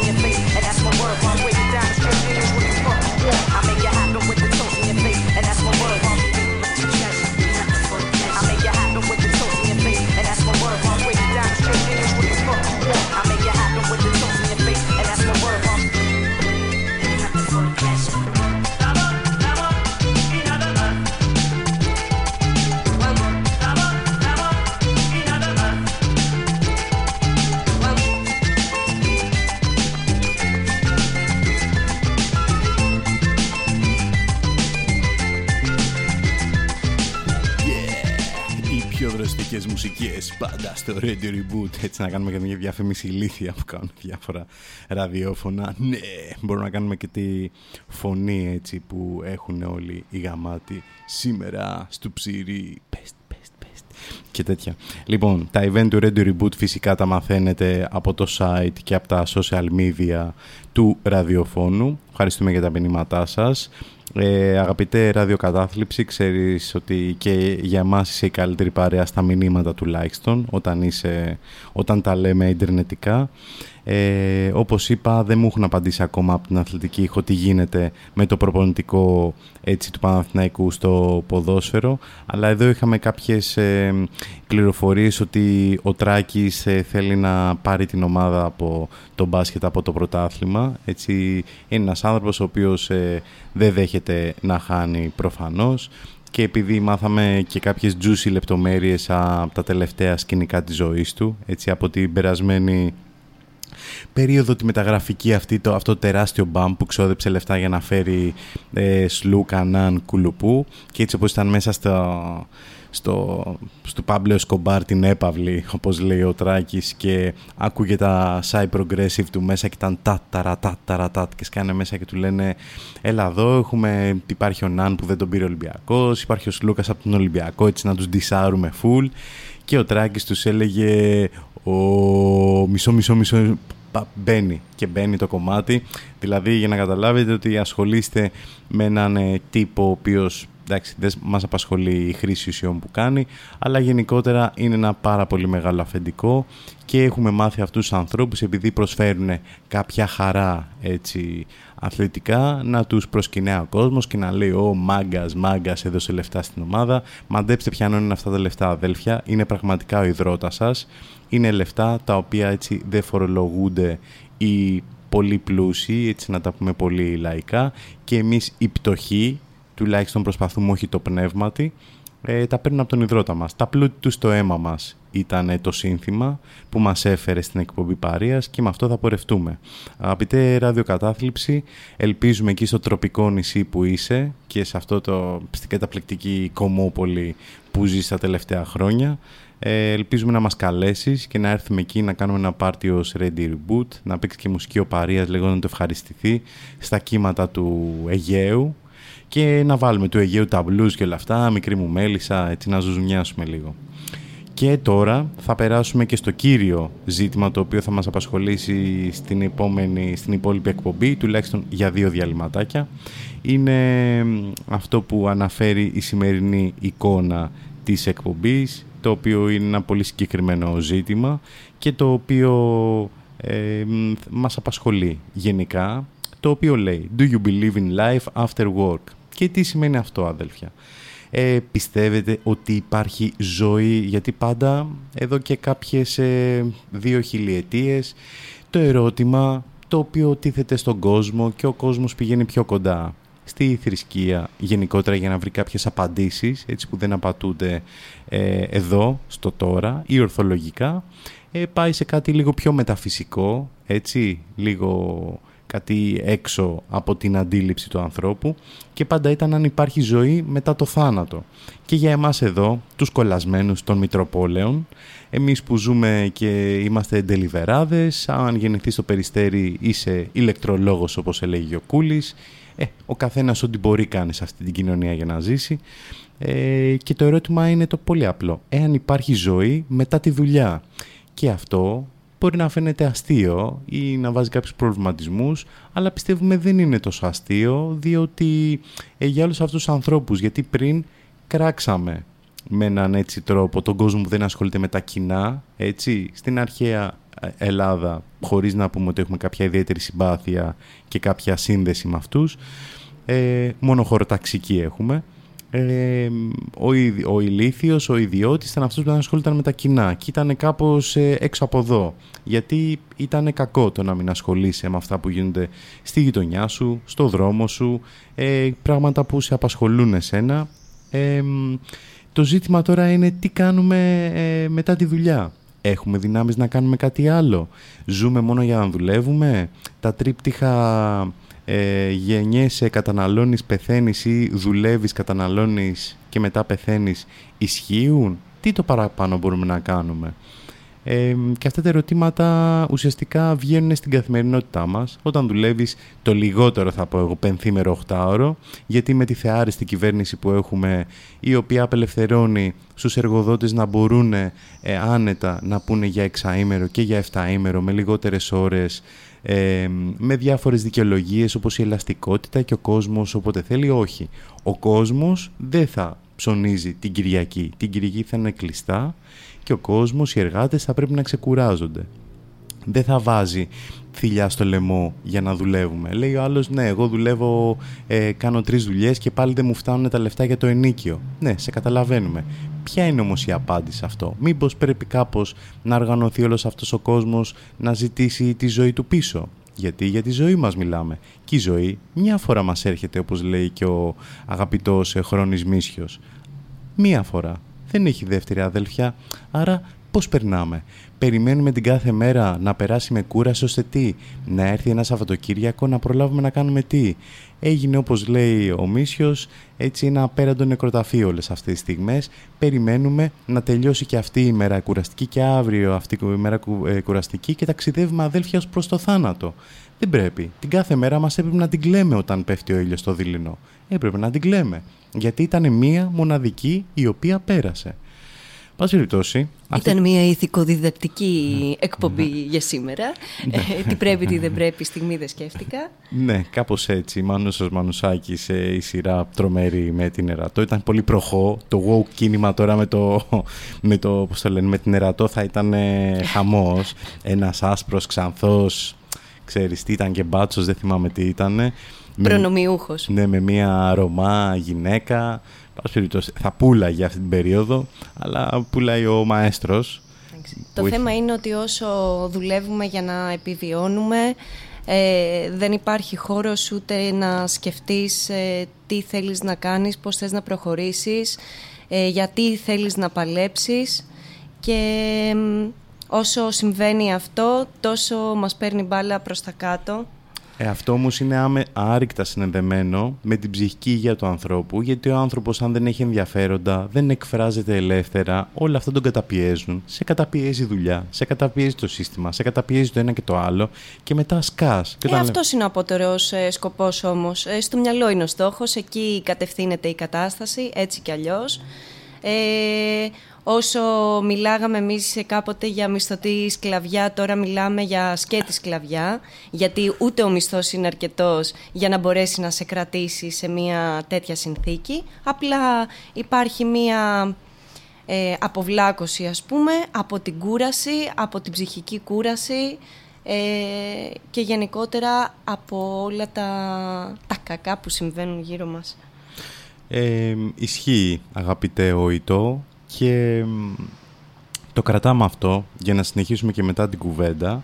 πάντα στο Radio Reboot έτσι να κάνουμε και μια διαφήμιση ηλίθια που κάνουν διάφορα ραδιόφωνα. Ναι, μπορούμε να κάνουμε και τη φωνή έτσι που έχουν όλοι οι γαμάτοι σήμερα στο ψήρι πεστ, πεστ, πεστ και τέτοια. Λοιπόν, τα event του Radio Reboot φυσικά τα μαθαίνετε από το site και από τα social media του ραδιοφώνου. Ευχαριστούμε για τα μηνύματά σας ε, αγαπητέ ραδιοκατάθλιψη, ξέρεις ότι και για εμάς είσαι η καλύτερη παρέα στα μηνύματα τουλάχιστον όταν, είσαι, όταν τα λέμε ιντερνετικά. Ε, όπως είπα δεν μου έχουν απαντήσει ακόμα από την αθλητική ήχο τι γίνεται με το προπονητικό έτσι, του Παναθηναϊκού στο ποδόσφαιρο. Αλλά εδώ είχαμε κάποιες ε, πληροφορίες ότι ο Τράκης ε, θέλει να πάρει την ομάδα από το μπάσκετ από το πρωτάθλημα. Έτσι, είναι ένας άνθρωπος ο οποίος ε, δεν δέχεται να χάνει προφανώς. Και επειδή μάθαμε και κάποιες juicy λεπτομέρειες από τα τελευταία σκηνικά της ζωής του έτσι από την περασμένη περίοδο τη μεταγραφική αυτή, το, αυτό το τεράστιο μπαμ που ξόδεψε λεφτά για να φέρει ε, Σλου, Κανάν, Κουλουπού και έτσι όπως ήταν μέσα στο, στο, στο Παμπλέο Σκομπάρ την έπαυλη όπως λέει ο Τράκης και άκουγε τα Sci Progressive του μέσα και ήταν τάταρα τάταρα τάτ και σκάνε μέσα και του λένε έλα εδώ έχουμε, υπάρχει ο Ναν που δεν τον πήρε ο Ολυμπιακός υπάρχει ο Σλούκας από τον Ολυμπιακό έτσι να τους ντισάρουμε full και ο Τράκης τους έλεγε ο μισό μισό μισό μπαίνει και μπαίνει το κομμάτι. Δηλαδή για να καταλάβετε ότι ασχολείστε με έναν ε, τύπο ο οποίος εντάξει, δεν μας απασχολεί η χρήση ουσιών που κάνει, αλλά γενικότερα είναι ένα πάρα πολύ μεγάλο αφεντικό και έχουμε μάθει αυτούς τους ανθρώπους επειδή προσφέρουν κάποια χαρά έτσι, αθλητικά να τους προσκυνάει ο κόσμος και να λέει «Ω μάγκας, μάγκας έδωσε λεφτά στην ομάδα, μαντέψτε ποιανό είναι αυτά τα λεφτά αδέλφια, είναι πραγματικά ο υδρότας σας, είναι λεφτά τα οποία έτσι δεν φορολογούνται οι πολύ πλούσιοι, έτσι να τα πούμε πολύ λαϊκά και εμείς οι πτωχοί τουλάχιστον προσπαθούμε όχι το πνεύματι, ε, τα παίρνουν από τον υδρότα μας. Τα πλούτη τους στο αίμα μας ήταν το σύνθημα που μας έφερε στην εκπομπή Παρίας και με αυτό θα πορευτούμε. Αγαπητέ ραδιοκατάθλιψη, ελπίζουμε εκεί στο τροπικό νησί που είσαι και σε αυτό το, στην καταπληκτική κομμόπολη που ζεις τα τελευταία χρόνια, ε, ελπίζουμε να μας καλέσεις και να έρθουμε εκεί να κάνουμε ένα πάρτι ως Ready Reboot, να παίξει και μουσική ο Παρίας λέγοντας να το ευχαριστηθεί στα κύματα του Αιγαίου και να βάλουμε του Αιγαίου τα blues και όλα αυτά, μικρή μου μέλισσα, έτσι να ζουζουνιάσουμε λίγο. Και τώρα θα περάσουμε και στο κύριο ζήτημα το οποίο θα μας απασχολήσει στην, επόμενη, στην υπόλοιπη εκπομπή, τουλάχιστον για δύο διαλυματάκια. Είναι αυτό που αναφέρει η σημερινή εικόνα της εκπομπής, το οποίο είναι ένα πολύ συγκεκριμένο ζήτημα και το οποίο ε, μας απασχολεί γενικά, το οποίο λέει «Do you believe in life after work» Και τι σημαίνει αυτό αδέλφια; Ε, πιστεύετε ότι υπάρχει ζωή, γιατί πάντα εδώ και κάποιες ε, δύο χιλιετίες το ερώτημα το οποίο τίθεται στον κόσμο και ο κόσμος πηγαίνει πιο κοντά στη θρησκεία γενικότερα για να βρει κάποιες απαντήσεις έτσι που δεν απατούνται ε, εδώ, στο τώρα ή ορθολογικά ε, πάει σε κάτι λίγο πιο μεταφυσικό έτσι, λίγο κάτι έξω από την αντίληψη του ανθρώπου και πάντα ήταν αν υπάρχει ζωή μετά το θάνατο. Και για εμάς εδώ, τους κολλασμένους των Μητροπόλεων, εμείς που ζούμε και είμαστε εντελιβεράδες, αν γεννηθεί στο Περιστέρι είσαι ηλεκτρολόγος όπως έλεγε ο Κούλης, ε, ο καθένας ό,τι μπορεί κάνει σε αυτή την κοινωνία για να ζήσει. Ε, και το ερώτημα είναι το πολύ απλό. Εάν υπάρχει ζωή μετά τη δουλειά. Και αυτό μπορεί να φαίνεται αστείο ή να βάζει κάποιους προβληματισμούς, αλλά πιστεύουμε δεν είναι τόσο αστείο, διότι ε, για όλους αυτούς τους ανθρώπους, γιατί πριν κράξαμε με έναν έτσι τρόπο τον κόσμο που δεν ασχολείται με τα κοινά, έτσι, στην αρχαία ε, Ελλάδα, χωρίς να πούμε ότι έχουμε κάποια ιδιαίτερη συμπάθεια και κάποια σύνδεση με αυτούς, ε, μόνο χωροταξική έχουμε, ε, ο, ο ηλίθιος, ο ιδιώτης ήταν αυτός που δεν ασχολούνταν με τα κοινά και ήταν κάπως ε, έξω από εδώ. Γιατί ήταν κακό το να μην ασχολείσαι με αυτά που γίνονται στη γειτονιά σου, στο δρόμο σου ε, πράγματα που σε απασχολούν εσένα. Ε, το ζήτημα τώρα είναι τι κάνουμε ε, μετά τη δουλειά Έχουμε δυνάμεις να κάνουμε κάτι άλλο. Ζούμε μόνο για να δουλεύουμε. Τα τρίπτυχα ε, γεννιέσαι, καταναλώνεις, πεθαίνεις ή δουλεύεις, καταναλώνεις και μετά πεθαίνεις ισχύουν; Τι το παραπάνω μπορούμε να κάνουμε; Ε, και αυτά τα ερωτήματα ουσιαστικά βγαίνουν στην καθημερινότητά μας όταν δουλεύεις το λιγότερο θα πω εγώ πενθήμερο οχτάωρο γιατί με τη θεάριστη κυβέρνηση που έχουμε η οποία απελευθερώνει στους εργοδότες να μπορούν ε, άνετα να πούνε για εξαήμερο και για εφταήμερο με λιγότερες ώρες ε, με διάφορες δικαιολογίες όπως η ελαστικότητα και ο κόσμος όποτε θέλει όχι. Ο κόσμος δεν θα ψωνίζει την Κυριακή. Την Κυριακή θα είναι κλειστά και ο κόσμος, οι εργάτες θα πρέπει να ξεκουράζονται. Δεν θα βάζει θηλιά στο λαιμό για να δουλεύουμε. Λέει ο άλλος, ναι, εγώ δουλεύω, ε, κάνω τρεις δουλειές και πάλι δεν μου φτάνουν τα λεφτά για το ενίκιο. Ναι, σε καταλαβαίνουμε. Ποια είναι όμως η απάντηση σε αυτό; Μήπως πρέπει κάπως να οργανωθεί όλος αυτός ο κόσμος να ζητήσει τη ζωή του πίσω; Γιατί για τη ζωή μας μιλάμε. Και η ζωή μια φορά μας έρχεται όπως λέει και ο αγαπητός ε, Χρόνης Μίσιος. Μία φορά. Δεν έχει δεύτερη αδέλφια. Άρα πώς περνάμε; Περιμένουμε την κάθε μέρα να περάσει με κούραση ώστε τι; Να έρθει ένα Σαββατοκύριακο να προλάβουμε να κάνουμε τι; Έγινε όπως λέει ο Μίσιος έτσι ένα απέραντο νεκροταφείο όλες αυτές τις στιγμές. Περιμένουμε να τελειώσει και αυτή η ημέρα κουραστική και αύριο αυτή η ημέρα ε, κουραστική και ταξιδεύουμε αδέλφια ως προς το θάνατο. Δεν πρέπει. Την κάθε μέρα μας έπρεπε να την κλαίμε όταν πέφτει ο ήλιος στο δειλινό. Έπρεπε να την κλαίμε. Γιατί ήταν μία μοναδική η οποία πέρασε. Πάση περιπτώσει. Ήταν μια ηθικοδιδακτική εκπομπή για σήμερα. Ε, τι πρέπει, τι δεν πρέπει, στιγμή δεν σκέφτηκα. Ναι, κάπως έτσι. Μάνουσος Μανουσάκης, ε, η σειρά τρομερή με την Ερατό. Ήταν πολύ προχώ. Το woke κίνημα τώρα με το, με το πώς το λένε, με την Ερατό θα ήταν ε, χαμός. Ένας άσπρος, ξανθός, ξέρεις τι ήταν και μπάτσος, δεν θυμάμαι τι ήταν. Προνομιούχος. Ναι, με μια Ρωμά γυναίκα. Θα πουλάγε αυτή την περίοδο, αλλά πουλάει ο μαέστρος. Το θέμα είναι ότι όσο δουλεύουμε για να επιβιώνουμε, ε, δεν υπάρχει χώρος ούτε να σκεφτείς ε, τι θέλεις να κάνεις, πώς θες να προχωρήσεις, ε, γιατί θέλεις να παλέψεις και όσο συμβαίνει αυτό, τόσο μας παίρνει μπάλα προς τα κάτω ε, αυτό όμω είναι άμε, άρρηκτα συνδεδεμένο με την ψυχική υγεία του ανθρώπου, γιατί ο άνθρωπος, αν δεν έχει ενδιαφέροντα, δεν εκφράζεται ελεύθερα, όλα αυτά τον καταπιέζουν. Σε καταπιέζει η δουλειά, σε καταπιέζει το σύστημα, σε καταπιέζει το ένα και το άλλο και μετά σκάς. Ε, αυτός είναι ο απότερο ε, σκοπός όμως. Ε, στο μυαλό είναι ο στόχος, εκεί κατευθύνεται η κατάσταση, έτσι κι αλλιώς. Ε, Όσο μιλάγαμε εμείς κάποτε για μισθωτή σκλαβιά, τώρα μιλάμε για σκέτη σκλαβιά, γιατί ούτε ο μισθός είναι αρκετός για να μπορέσει να σε κρατήσει σε μια τέτοια συνθήκη. Απλά υπάρχει μια ε, αποβλάκωση, ας πούμε, από την κούραση, από την ψυχική κούραση ε, και γενικότερα από όλα τα, τα κακά που συμβαίνουν γύρω μας. Ε, ισχύει αγαπητέ ο Ιτώ και το κρατάμε αυτό για να συνεχίσουμε και μετά την κουβέντα.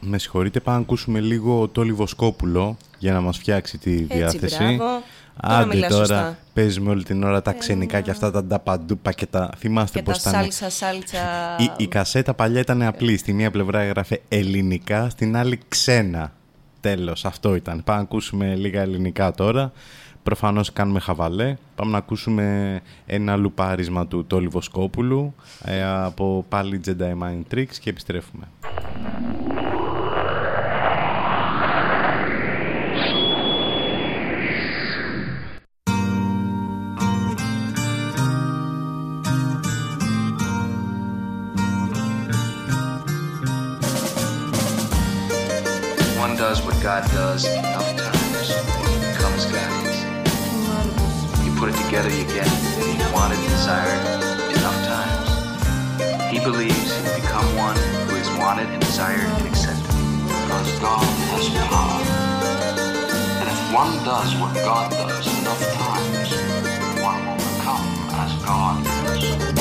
Με συγχωρείτε, πάμε να ακούσουμε λίγο το Λιβοσκόπουλο για να μας φτιάξει τη διάθεση. Έτσι, μπράβο. Άντε τώρα, τώρα παίζουμε όλη την ώρα τα ξενικά και αυτά τα νταπαντούπα και τα... Θυμάστε και πώς τα ήταν. σάλτσα, σάλτσα... Η, η κασέτα παλιά ήταν απλή. Στη μία πλευρά έγραφε ελληνικά, στην άλλη ξένα. Τέλος, αυτό ήταν. Πάμε να ακούσουμε λίγα ελληνικά τώρα. Προφανώς κάνουμε χαβαλέ. Πάμε να ακούσουμε ένα λουπάρισμα του Τόλι Βοσκόπουλου ε, από πάλι Jedi Mind Tricks και επιστρέφουμε. One does what God does get you wanted, desired enough times. He believes he'll become one who is wanted and desired and accepted. Because God has power. And if one does what God does enough times, one will become as God.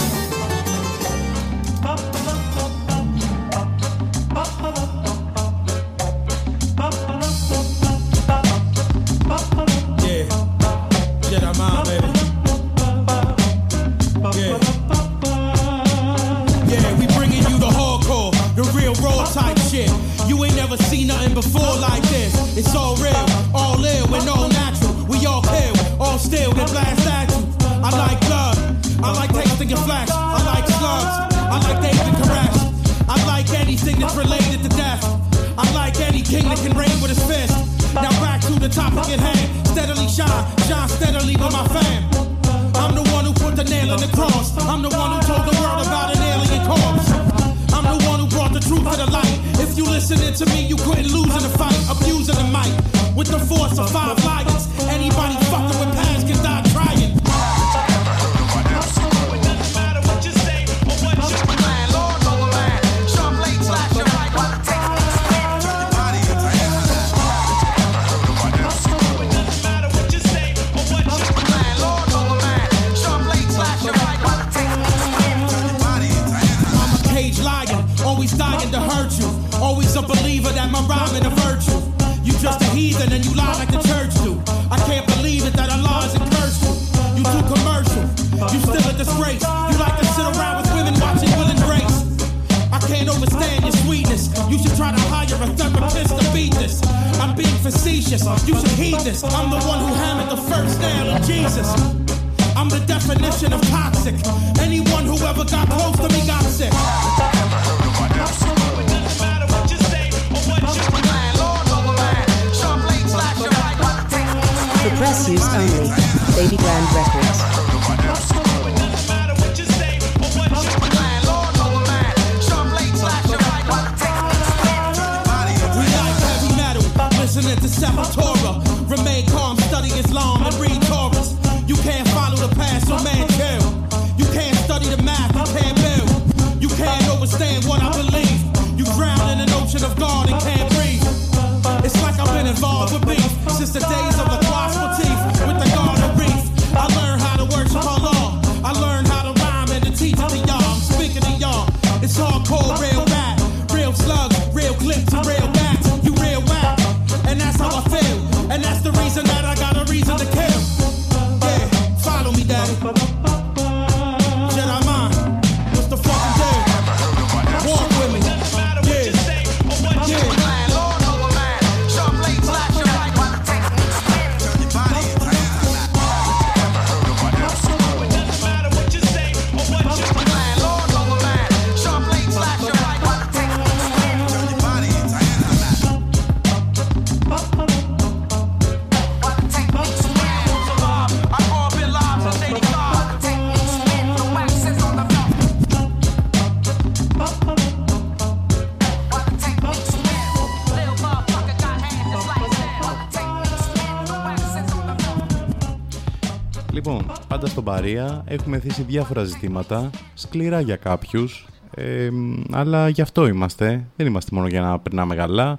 Πάντα στον Παρία έχουμε θέσει διάφορα ζητήματα, σκληρά για κάποιους, ε, αλλά γι' αυτό είμαστε. Δεν είμαστε μόνο για να περνάμε καλά,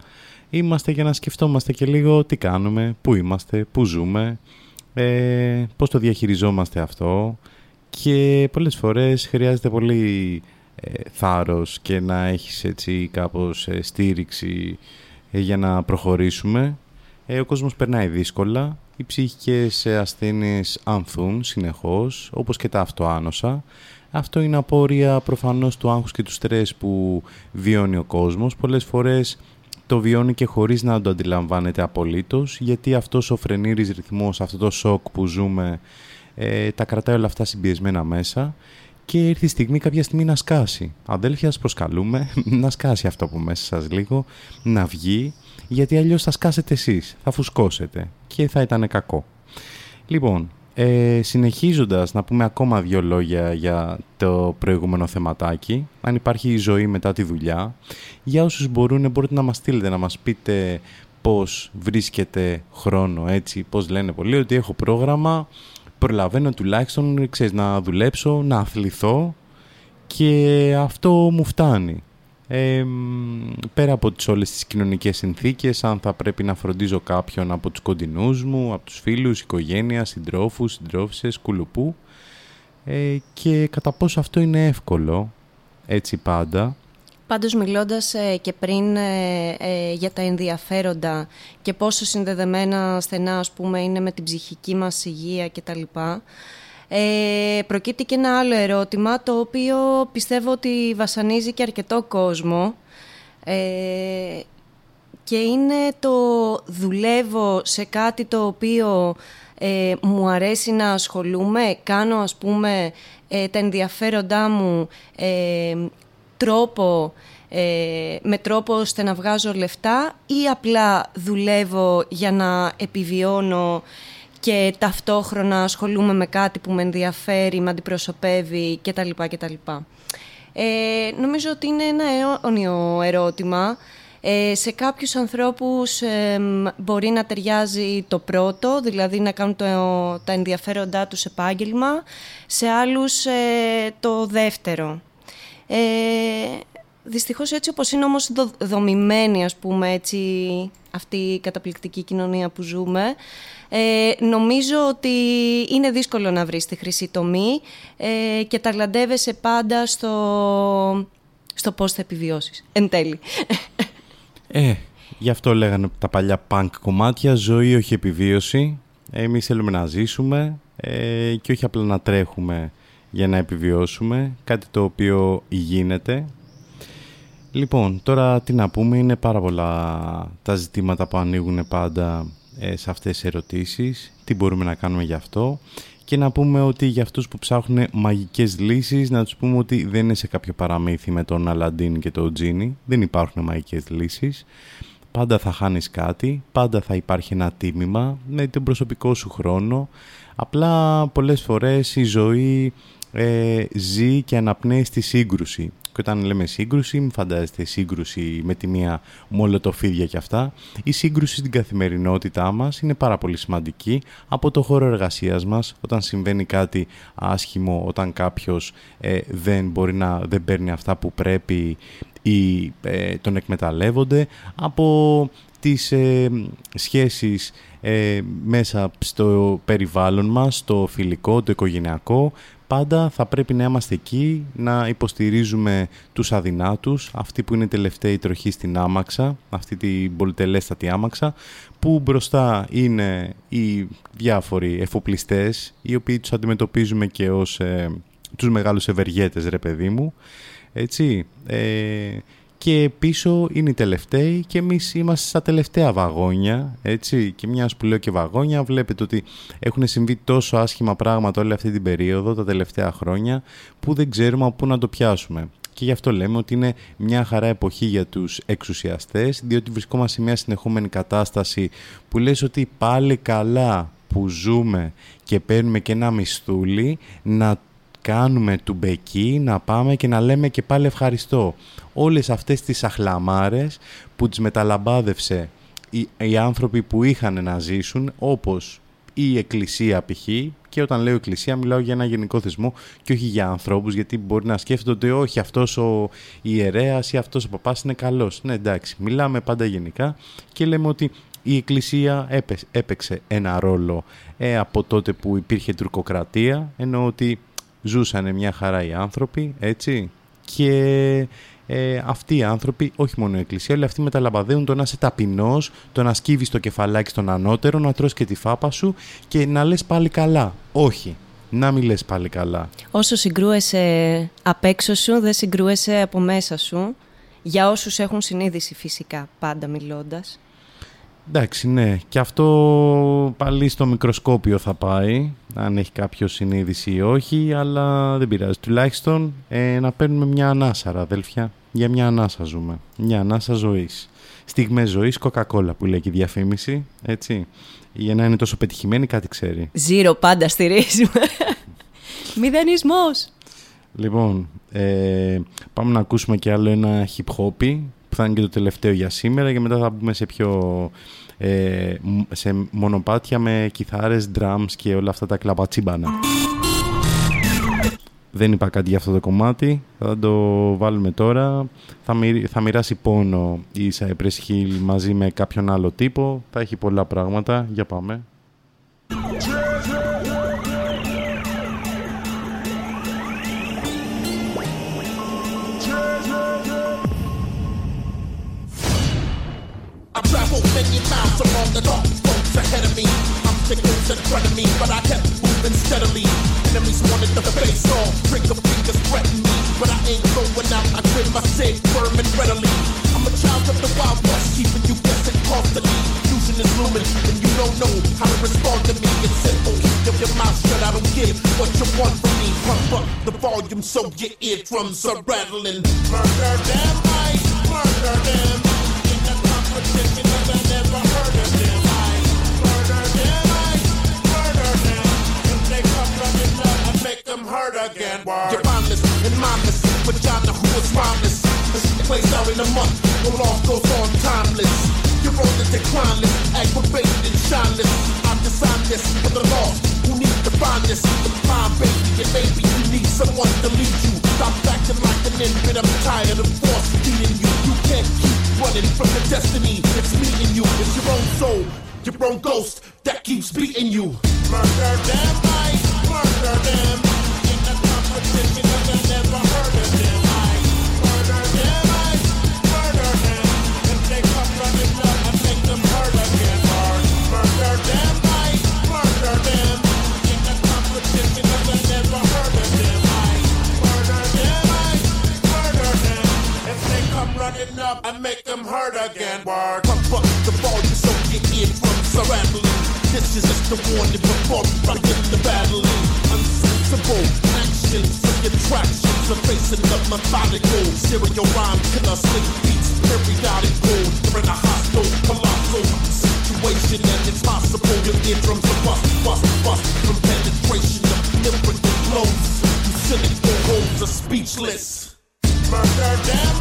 είμαστε για να σκεφτόμαστε και λίγο τι κάνουμε, πού είμαστε, πού ζούμε, ε, πώς το διαχειριζόμαστε αυτό και πολλές φορές χρειάζεται πολύ ε, θάρρος και να έχεις έτσι κάπως ε, στήριξη ε, για να προχωρήσουμε. Ε, ο κόσμος περνάει δύσκολα, οι ψυχικές ασθένειες ανθούν συνεχώς, όπως και τα αυτοάνοσα. Αυτό είναι απόρρια προφανώς του άγχους και του στρες που βιώνει ο κόσμος. Πολλές φορές το βιώνει και χωρίς να το αντιλαμβάνεται απολύτως, γιατί αυτός ο φρενήρης ρυθμός, αυτό το σοκ που ζούμε, ε, τα κρατάει όλα αυτά συμπιεσμένα μέσα και ήρθε η στιγμή κάποια στιγμή να σκάσει. Αδέλφια, σας προσκαλούμε να σκάσει αυτό από μέσα σας λίγο, να βγει, γιατί αλλιώς θα σκάσετε εσείς, θα φουσκώσετε και θα ήταν κακό. Λοιπόν, ε, συνεχίζοντας να πούμε ακόμα δύο λόγια για το προηγούμενο θεματάκι, αν υπάρχει ζωή μετά τη δουλειά, για όσους μπορούν μπορείτε να μας στείλετε, να μας πείτε πώς βρίσκεται χρόνο έτσι, πώς λένε πολλοί, ότι έχω πρόγραμμα, προλαβαίνω τουλάχιστον ξέρεις, να δουλέψω, να αθληθώ και αυτό μου φτάνει. Ε, πέρα από τις όλες τις κοινωνικές συνθήκες, αν θα πρέπει να φροντίζω κάποιον από τους κοντινούς μου, από τους φίλους, οικογένεια, συντρόφους, συντρόφισσες, κουλουπού ε, και κατά πόσο αυτό είναι εύκολο, έτσι πάντα. Πάντως μιλώντας ε, και πριν ε, ε, για τα ενδιαφέροντα και πόσο συνδεδεμένα στενά ας πούμε είναι με την ψυχική μας υγεία κτλ. Ε, προκύπτει και ένα άλλο ερώτημα το οποίο πιστεύω ότι βασανίζει και αρκετό κόσμο. Ε, και είναι το δουλεύω σε κάτι το οποίο ε, μου αρέσει να ασχολούμαι, κάνω ας πούμε ε, τα ενδιαφέροντά μου ε, τρόπο, ε, με τρόπο ώστε να βγάζω λεφτά ή απλά δουλεύω για να επιβιώνω και ταυτόχρονα ασχολούμαι με κάτι που με ενδιαφέρει, με αντιπροσωπεύει κτλ. κτλ. Ε, νομίζω ότι είναι ένα αιώνιο ερώτημα. Ε, σε κάποιους ανθρώπους ε, μπορεί να ταιριάζει το πρώτο, δηλαδή να κάνουν το, τα ενδιαφέροντά τους επάγγελμα, σε άλλους ε, το δεύτερο. Ε, δυστυχώς έτσι όπως είναι όμως δο, δομημένη ας πούμε έτσι αυτή η καταπληκτική κοινωνία που ζούμε, ε, νομίζω ότι είναι δύσκολο να βρεις τη χρυσή τομή ε, και ταλαντεύεσαι πάντα στο, στο πώς θα επιβιώσεις, εν τέλει. Ε, γι' αυτό λέγανε τα παλιά punk κομμάτια, ζωή όχι επιβίωση. Εμείς θέλουμε να ζήσουμε ε, και όχι απλά να τρέχουμε για να επιβιώσουμε, κάτι το οποίο γίνεται. Λοιπόν, τώρα τι να πούμε, είναι πάρα πολλά τα ζητήματα που ανοίγουν πάντα ε, σε αυτές τις ερωτήσεις, τι μπορούμε να κάνουμε γι' αυτό και να πούμε ότι για αυτούς που ψάχνουν μαγικές λύσεις να τους πούμε ότι δεν είναι σε κάποιο παραμύθι με τον Αλαντίν και τον Τζίνι, δεν υπάρχουν μαγικές λύσεις. Πάντα θα χάνεις κάτι, πάντα θα υπάρχει ένα τίμημα με τον προσωπικό σου χρόνο. Απλά πολλές φορές η ζωή ε, ζει και αναπνέει στη σύγκρουση. Και όταν λέμε σύγκρουση, μην φαντάζεστε σύγκρουση με τη μία μολοτοφίδια και αυτά. Η σύγκρουση στην καθημερινότητά μας είναι πάρα πολύ σημαντική από το χώρο εργασίας μας, όταν συμβαίνει κάτι άσχημο, όταν κάποιος ε, δεν μπορεί να δεν παίρνει αυτά που πρέπει ή ε, τον εκμεταλλεύονται, από τις ε, σχέσεις ε, μέσα στο περιβάλλον μας, το φιλικό, το οικογενειακό, πάντα θα πρέπει να είμαστε εκεί, να υποστηρίζουμε τους αδυνάτους, αυτοί που είναι τελευταίοι τροχοί στην άμαξα, αυτή την πολυτελέστατη άμαξα, που μπροστά είναι οι διάφοροι εφοπλιστές, οι οποίοι τους αντιμετωπίζουμε και ως ε, τους μεγάλους ευεργέτες, ρε παιδί μου, έτσι, ε, και πίσω είναι οι τελευταίοι και εμείς είμαστε στα τελευταία βαγόνια, έτσι, και μιας που λέω και βαγόνια, βλέπετε ότι έχουν συμβεί τόσο άσχημα πράγματα όλη αυτή την περίοδο, τα τελευταία χρόνια, που δεν ξέρουμε από πού να το πιάσουμε. Και γι' αυτό λέμε ότι είναι μια χαρά εποχή για τους εξουσιαστές, διότι βρισκόμαστε σε μια συνεχόμενη κατάσταση που λες ότι πάλι καλά που ζούμε και παίρνουμε και ένα μισθούλι, να κάνουμε του μπεκί, να πάμε και να λέμε και πάλι ευχαριστώ. Όλες αυτές τις αχλαμάρες που τις μεταλαμπάδευσε οι, οι άνθρωποι που είχαν να ζήσουν, όπως η Εκκλησία π.χ. Και όταν λέω Εκκλησία μιλάω για ένα γενικό θεσμό και όχι για ανθρώπους, γιατί μπορεί να σκέφτονται ότι όχι αυτός ο ιερέας ή αυτός ο παπάς είναι καλός. Ναι εντάξει, μιλάμε πάντα γενικά και λέμε ότι η Εκκλησία έπαιξε ένα ρόλο ε, από τότε που υπήρχε τουρκοκρατία, ενώ ότι ζούσαν μια χαρά οι άνθρωποι, έτσι, και ε, αυτοί οι άνθρωποι, όχι μόνο η Εκκλησία, αλλά αυτοί μεταλαμπαδέουν το να είσαι ταπεινός, το να σκύβεις το κεφαλάκι στον ανώτερο, να τρως και τη φάπα σου και να λες πάλι καλά. Όχι, να μην λες πάλι καλά. Όσο συγκρούεσαι απ' έξω σου, δεν συγκρούεσαι από μέσα σου. Για όσους έχουν συνείδηση φυσικά, πάντα μιλώντας. Εντάξει, ναι. Και αυτό πάλι στο μικροσκόπιο θα πάει, αν έχει κάποιο συνείδηση ή όχι, αλλά δεν πειράζει. Τουλάχιστον ε, να παίρνουμε μια ανάσα, αδέλφια. Για μια ανάσα ζούμε. Μια ανάσα ζωής. Στιγμές ζωής, κοκακόλα που λέει και η διαφήμιση, έτσι. Για να είναι τόσο πετυχημένη κάτι ξέρει. Ζήρο πάντα στηρίζουμε. Μηδενισμός. Λοιπόν, ε, πάμε να ακούσουμε και άλλο ένα hip hop που θα είναι και το τελευταίο για σήμερα και μετά θα μπούμε σε πιο ε, σε μονοπάτια με κιθάρες, drums και όλα αυτά τα κλαπατσίμπανα. Δεν είπα κάτι για αυτό το κομμάτι, θα το βάλουμε τώρα. Θα, θα μοιράσει πόνο η Cypress Hill μαζί με κάποιον άλλο τύπο. Θα έχει πολλά πράγματα. Για πάμε. Miles along the dark folks ahead of me. Obstacles in front of me, but I kept moving steadily. Enemies wanted to face off, trigger fingers threaten me. But I ain't going out, I grip my safe firm and readily. I'm a child of the Wild West, keeping you guessing constantly. Fusion is looming, and you don't know how to respond to me. It's simple, keep your mouth shut, I don't give what you want from me. Pump up the volume so your eardrums are rattling. Murder them, I murder them. In the competition, I make them hurt again. You're mindless and mindless, vagina who is rhymeless. This place out in a month, no loss goes on timeless. You're on the decline list, aggravated and shineless. I've designed this for the lost who need to find this. Fine baby, and maybe you need someone to lead you. Stop acting like an infant, I'm tired of force feeding you. You can't keep running from your destiny. It's me and you, it's your own soul, your own ghost that keeps beating you. Murder them, I murder them. This is just the warning before we begin the battling. Unsensible actions of your tractions are facing the methodical. Serial rhyme killer slick beats, periodical. You're in a hostile, colossal situation and it's possible your eardrums are bust, bust, bust from penetration of lyrical blows. You cynical holes are speechless. Murder them,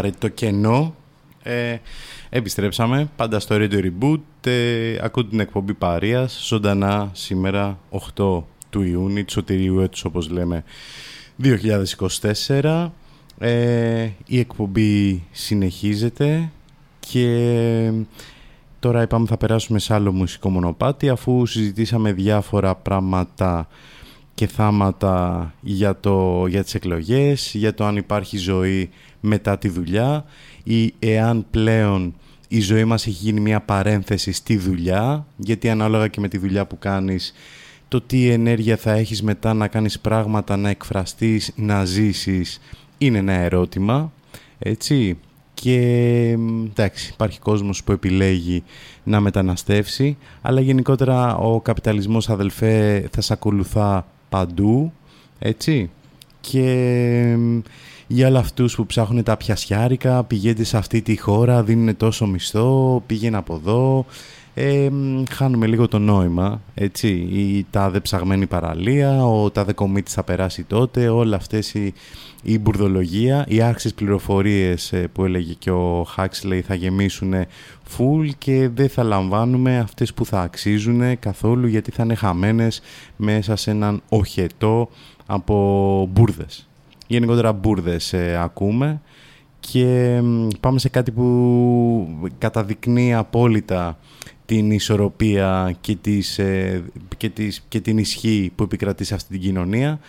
απαραίτητο κενό, ε, επιστρέψαμε πάντα στο Radio Reboot. Ε, ακούτε την εκπομπή Παρίας, ζωντανά σήμερα 8 του Ιούνιου, του σωτηρίου έτους όπως λέμε, 2024. Ε, η εκπομπή συνεχίζεται και τώρα είπαμε θα περάσουμε σε άλλο μουσικό μονοπάτι αφού συζητήσαμε διάφορα πράγματα και θάματα για, το, για τις εκλογές, για το αν υπάρχει ζωή μετά τη δουλειά ή εάν πλέον η ζωή μας έχει γίνει μια παρένθεση στη δουλειά, γιατί ανάλογα και με τη δουλειά που κάνεις, το τι ενέργεια θα έχεις μετά να κάνεις πράγματα, να εκφραστείς, να ζήσεις, είναι ένα ερώτημα, έτσι. Και εντάξει, υπάρχει κόσμος που επιλέγει να μεταναστεύσει, αλλά γενικότερα ο καπιταλισμός αδελφέ θα σε ακολουθά παντού, έτσι. Και για όλα αυτούς που ψάχνουν τα πιασιάρικα, πηγαίνετε σε αυτή τη χώρα, δίνουν τόσο μισθό, πήγαινε από εδώ, ε, χάνουμε λίγο το νόημα, έτσι, η τάδε ψαγμένη παραλία, ο τάδε κομίτης θα περάσει τότε, όλα αυτές οι, η μπουρδολογία, οι άξιες πληροφορίες ε, που έλεγε και ο Huxley θα γεμίσουν full και δεν θα λαμβάνουμε αυτές που θα αξίζουν καθόλου γιατί θα είναι χαμένες μέσα σε έναν οχετό από μπουρδες. Γενικότερα μπουρδες ε, ακούμε και πάμε σε κάτι που καταδεικνύει απόλυτα την ισορροπία και, τις, ε, και, τις, και την ισχύ που επικρατεί σε αυτή την κοινωνία.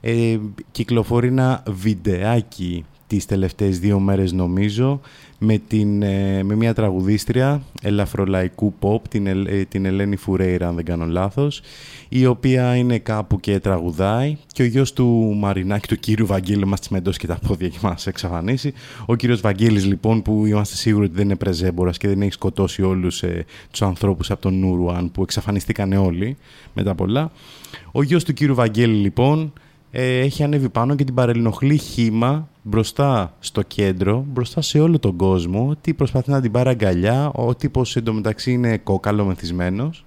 Ε, κυκλοφορεί ένα βιντεάκι τις τελευταίες δύο μέρες νομίζω με, την, ε, με μια τραγουδίστρια ελαφρολαϊκού pop, την, Ελ- ε, την Ελένη Φουρέιρα αν δεν κάνω λάθος η οποία είναι κάπου και τραγουδάει. Και ο γιος του Μαρινάκη, του κύριου Βαγγέλη μας τσιμεντώσει και τα πόδια και μας εξαφανίσει. Ο κύριος Βαγγέλης λοιπόν που είμαστε σίγουροι ότι δεν είναι πρεζέμπορας και δεν έχει σκοτώσει όλους ε, τους ανθρώπους από τον Νουρουάν που εξαφανιστήκαν όλοι μετά πολλά. Ο γιος του κύριου Βαγγέλη λοιπόν ε, έχει ανέβει πάνω και την παρενοχλεί χήμα μπροστά στο κέντρο, μπροστά σε όλο τον κόσμο, ότι προσπαθεί να την πάρει αγκαλιά, ο τύπος εντωμεταξύ είναι κόκαλο μεθυσμένος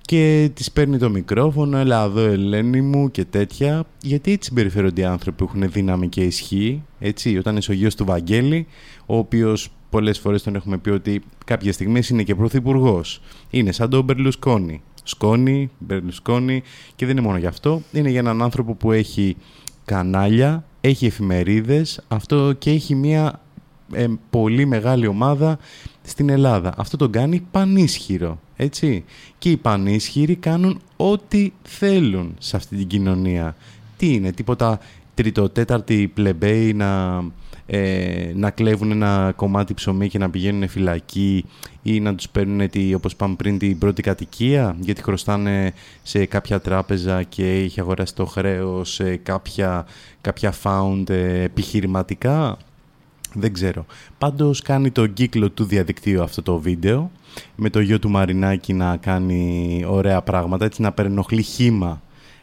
και της παίρνει το μικρόφωνο, έλα εδώ Ελένη μου και τέτοια, γιατί έτσι συμπεριφέρονται οι άνθρωποι που έχουν δύναμη και ισχύ, έτσι, όταν είσαι ο γιος του Βαγγέλη, ο οποίος πολλές φορές τον έχουμε πει ότι κάποιες στιγμές είναι και πρωθυπουργός. Είναι σαν τον Μπερλουσκόνη. Σκόνη, Μπερλουσκόνη και δεν είναι μόνο γι' αυτό, είναι για έναν άνθρωπο που έχει κανάλια, έχει εφημερίδες, αυτό και έχει μια ε, πολύ μεγάλη ομάδα στην Ελλάδα. Αυτό τον κάνει πανίσχυρο, έτσι. Και οι πανίσχυροι κάνουν ό,τι θέλουν σε αυτή την κοινωνία. Τι είναι, τίποτα τριτοτέταρτη πλεμπέοι να, ε, να κλέβουν ένα κομμάτι ψωμί και να πηγαίνουν φυλακή ή να τους παίρνουν, τη, όπως πάμε πριν, την πρώτη κατοικία γιατί χρωστάνε σε κάποια τράπεζα και έχει αγοράσει το χρέος σε κάποια, κάποια found ε, επιχειρηματικά. Δεν ξέρω. Πάντως κάνει τον κύκλο του διαδικτύου αυτό το βίντεο με το γιο του Μαρινάκη να κάνει ωραία πράγματα, έτσι να περνοχλεί χήμα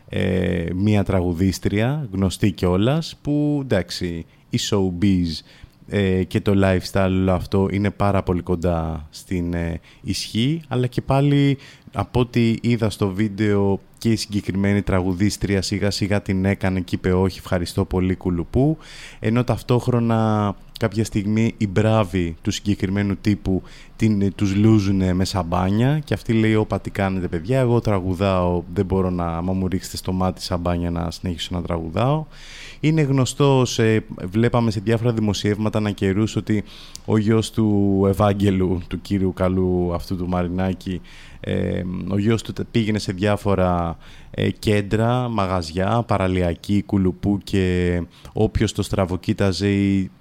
ε, μία τραγουδίστρια, γνωστή κιόλας, που εντάξει, η showbiz ε, και το lifestyle όλο αυτό είναι πάρα πολύ κοντά στην ε, ισχύ, αλλά και πάλι από ό,τι είδα στο βίντεο και η συγκεκριμένη τραγουδίστρια σιγά σιγά την έκανε και είπε όχι ευχαριστώ πολύ κουλουπού, ενώ ταυτόχρονα κάποια στιγμή οι μπράβοι του συγκεκριμένου τύπου την, τους λούζουν με σαμπάνια και αυτή λέει όπα τι κάνετε παιδιά, εγώ τραγουδάω, δεν μπορώ να μα μου ρίξετε στο μάτι σαμπάνια να συνεχίσω να τραγουδάω. Είναι γνωστό, σε, βλέπαμε σε διάφορα δημοσιεύματα να καιρούς ότι ο γιος του Ευάγγελου, του κύριου καλού αυτού του Μαρινάκη, ε, ο γιος του πήγαινε σε διάφορα ε, κέντρα, μαγαζιά, παραλιακή, κουλουπού και όποιος το στραβοκοίταζε ή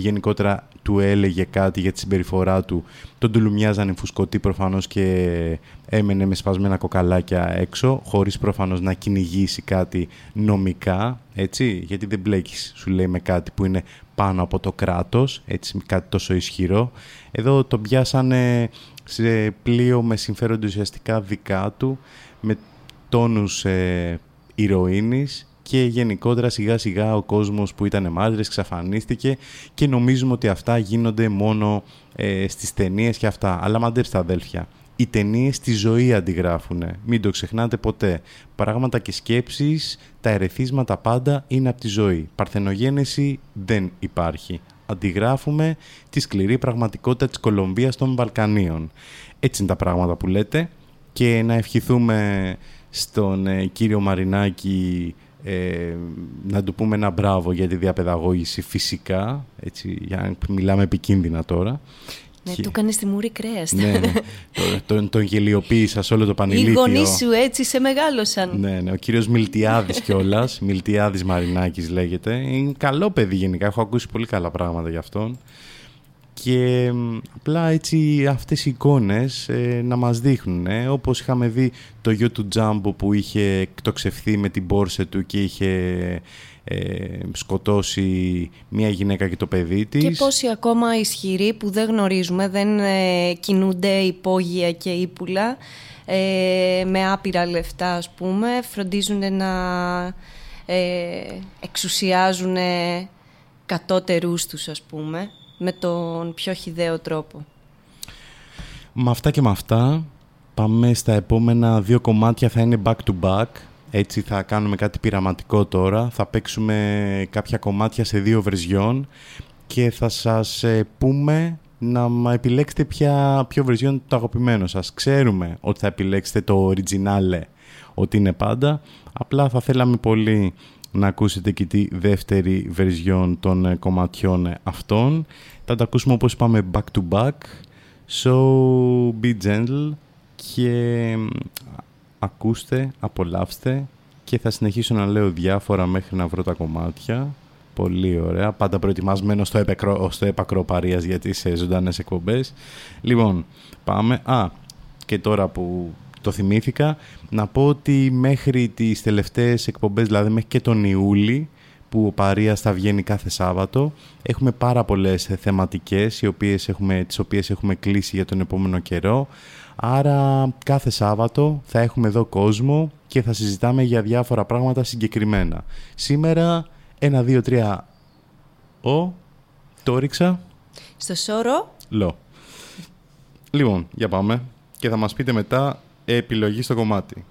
γενικότερα του έλεγε κάτι για τη συμπεριφορά του, τον τουλουμιάζανε φουσκωτή προφανώς και έμενε με σπασμένα κοκαλάκια έξω, χωρίς προφανώς να κυνηγήσει κάτι νομικά, έτσι, γιατί δεν μπλέκεις, σου λέει, με κάτι που είναι πάνω από το κράτος, έτσι, κάτι τόσο ισχυρό. Εδώ τον πιάσανε σε πλοίο με συμφέροντα ουσιαστικά δικά του, με τόνους ε, ηρωίνης και γενικότερα σιγά σιγά ο κόσμος που ήταν μάζρες εξαφανίστηκε και νομίζουμε ότι αυτά γίνονται μόνο ε, στις ταινίες και αυτά. Αλλά μαντέψτε αδέλφια, οι ταινίες τη ζωή αντιγράφουν. Μην το ξεχνάτε ποτέ. Πράγματα και σκέψεις, τα ερεθίσματα πάντα είναι από τη ζωή. Παρθενογένεση δεν υπάρχει. Αντιγράφουμε τη σκληρή πραγματικότητα της Κολομβίας των Βαλκανίων. Έτσι είναι τα πράγματα που λέτε και να ευχηθούμε στον ε, κύριο Μαρινάκη ε, να του πούμε ένα μπράβο για τη διαπαιδαγώγηση φυσικά, έτσι, για να μιλάμε επικίνδυνα τώρα. Ναι, Και- του έκανε τη μούρη κρέας. ναι, ναι. τον, τον, τον γελιοποίησας σε όλο το Οι πανηλήθιο. γονείς σου έτσι σε μεγάλωσαν. Ναι, ναι, ο κύριος Μιλτιάδης κιόλας. Μιλτιάδης Μαρινάκης λέγεται. Είναι καλό παιδί γενικά, έχω ακούσει πολύ καλά πράγματα για αυτόν. Και μ, απλά έτσι αυτές οι εικόνες ε, να μας δείχνουν, ε, όπως είχαμε δει το γιο του Τζάμπο που είχε εκτοξευθεί με την πόρσε του και είχε ε, σκοτώσει μία γυναίκα και το παιδί της. Και πόσοι ακόμα ισχυροί που δεν γνωρίζουμε, δεν ε, κινούνται υπόγεια και ύπουλα, ε, με άπειρα λεφτά ας πούμε, φροντίζουν να ε, εξουσιάζουν κατώτερούς τους ας πούμε, με τον πιο χιδαίο τρόπο. Με αυτά και με αυτά πάμε στα επόμενα δύο κομμάτια θα είναι back to back. Έτσι θα κάνουμε κάτι πειραματικό τώρα. Θα παίξουμε κάποια κομμάτια σε δύο βερζιόν και θα σας ε, πούμε να μα επιλέξετε ποια, ποιο βερζιόν είναι το αγαπημένο σας. Ξέρουμε ότι θα επιλέξετε το originale ότι είναι πάντα. Απλά θα θέλαμε πολύ να ακούσετε και τη δεύτερη βερζιόν των ε, κομματιών ε, αυτών. Θα τα ακούσουμε όπως είπαμε back to back. So be gentle και μ, ακούστε, απολαύστε και θα συνεχίσω να λέω διάφορα μέχρι να βρω τα κομμάτια Πολύ ωραία. Πάντα προετοιμασμένο στο, επεκρο, στο έπακρο παρείας γιατί σε ζωντανές εκπομπές. Λοιπόν, πάμε. Α, και τώρα που το θυμήθηκα, να πω ότι μέχρι τις τελευταίες εκπομπές, δηλαδή μέχρι και τον Ιούλη, που ο Παρίας θα βγαίνει κάθε Σάββατο. Έχουμε πάρα πολλές θεματικές, οι οποίες έχουμε, τις οποίες έχουμε κλείσει για τον επόμενο καιρό. Άρα κάθε Σάββατο θα έχουμε εδώ κόσμο και θα συζητάμε για διάφορα πράγματα συγκεκριμένα. Σήμερα, ένα, δύο, τρία, ο, το ρίξα. Στο Σόρο. Λο. Λοιπόν, για πάμε και θα μας πείτε μετά επιλογή στο κομμάτι.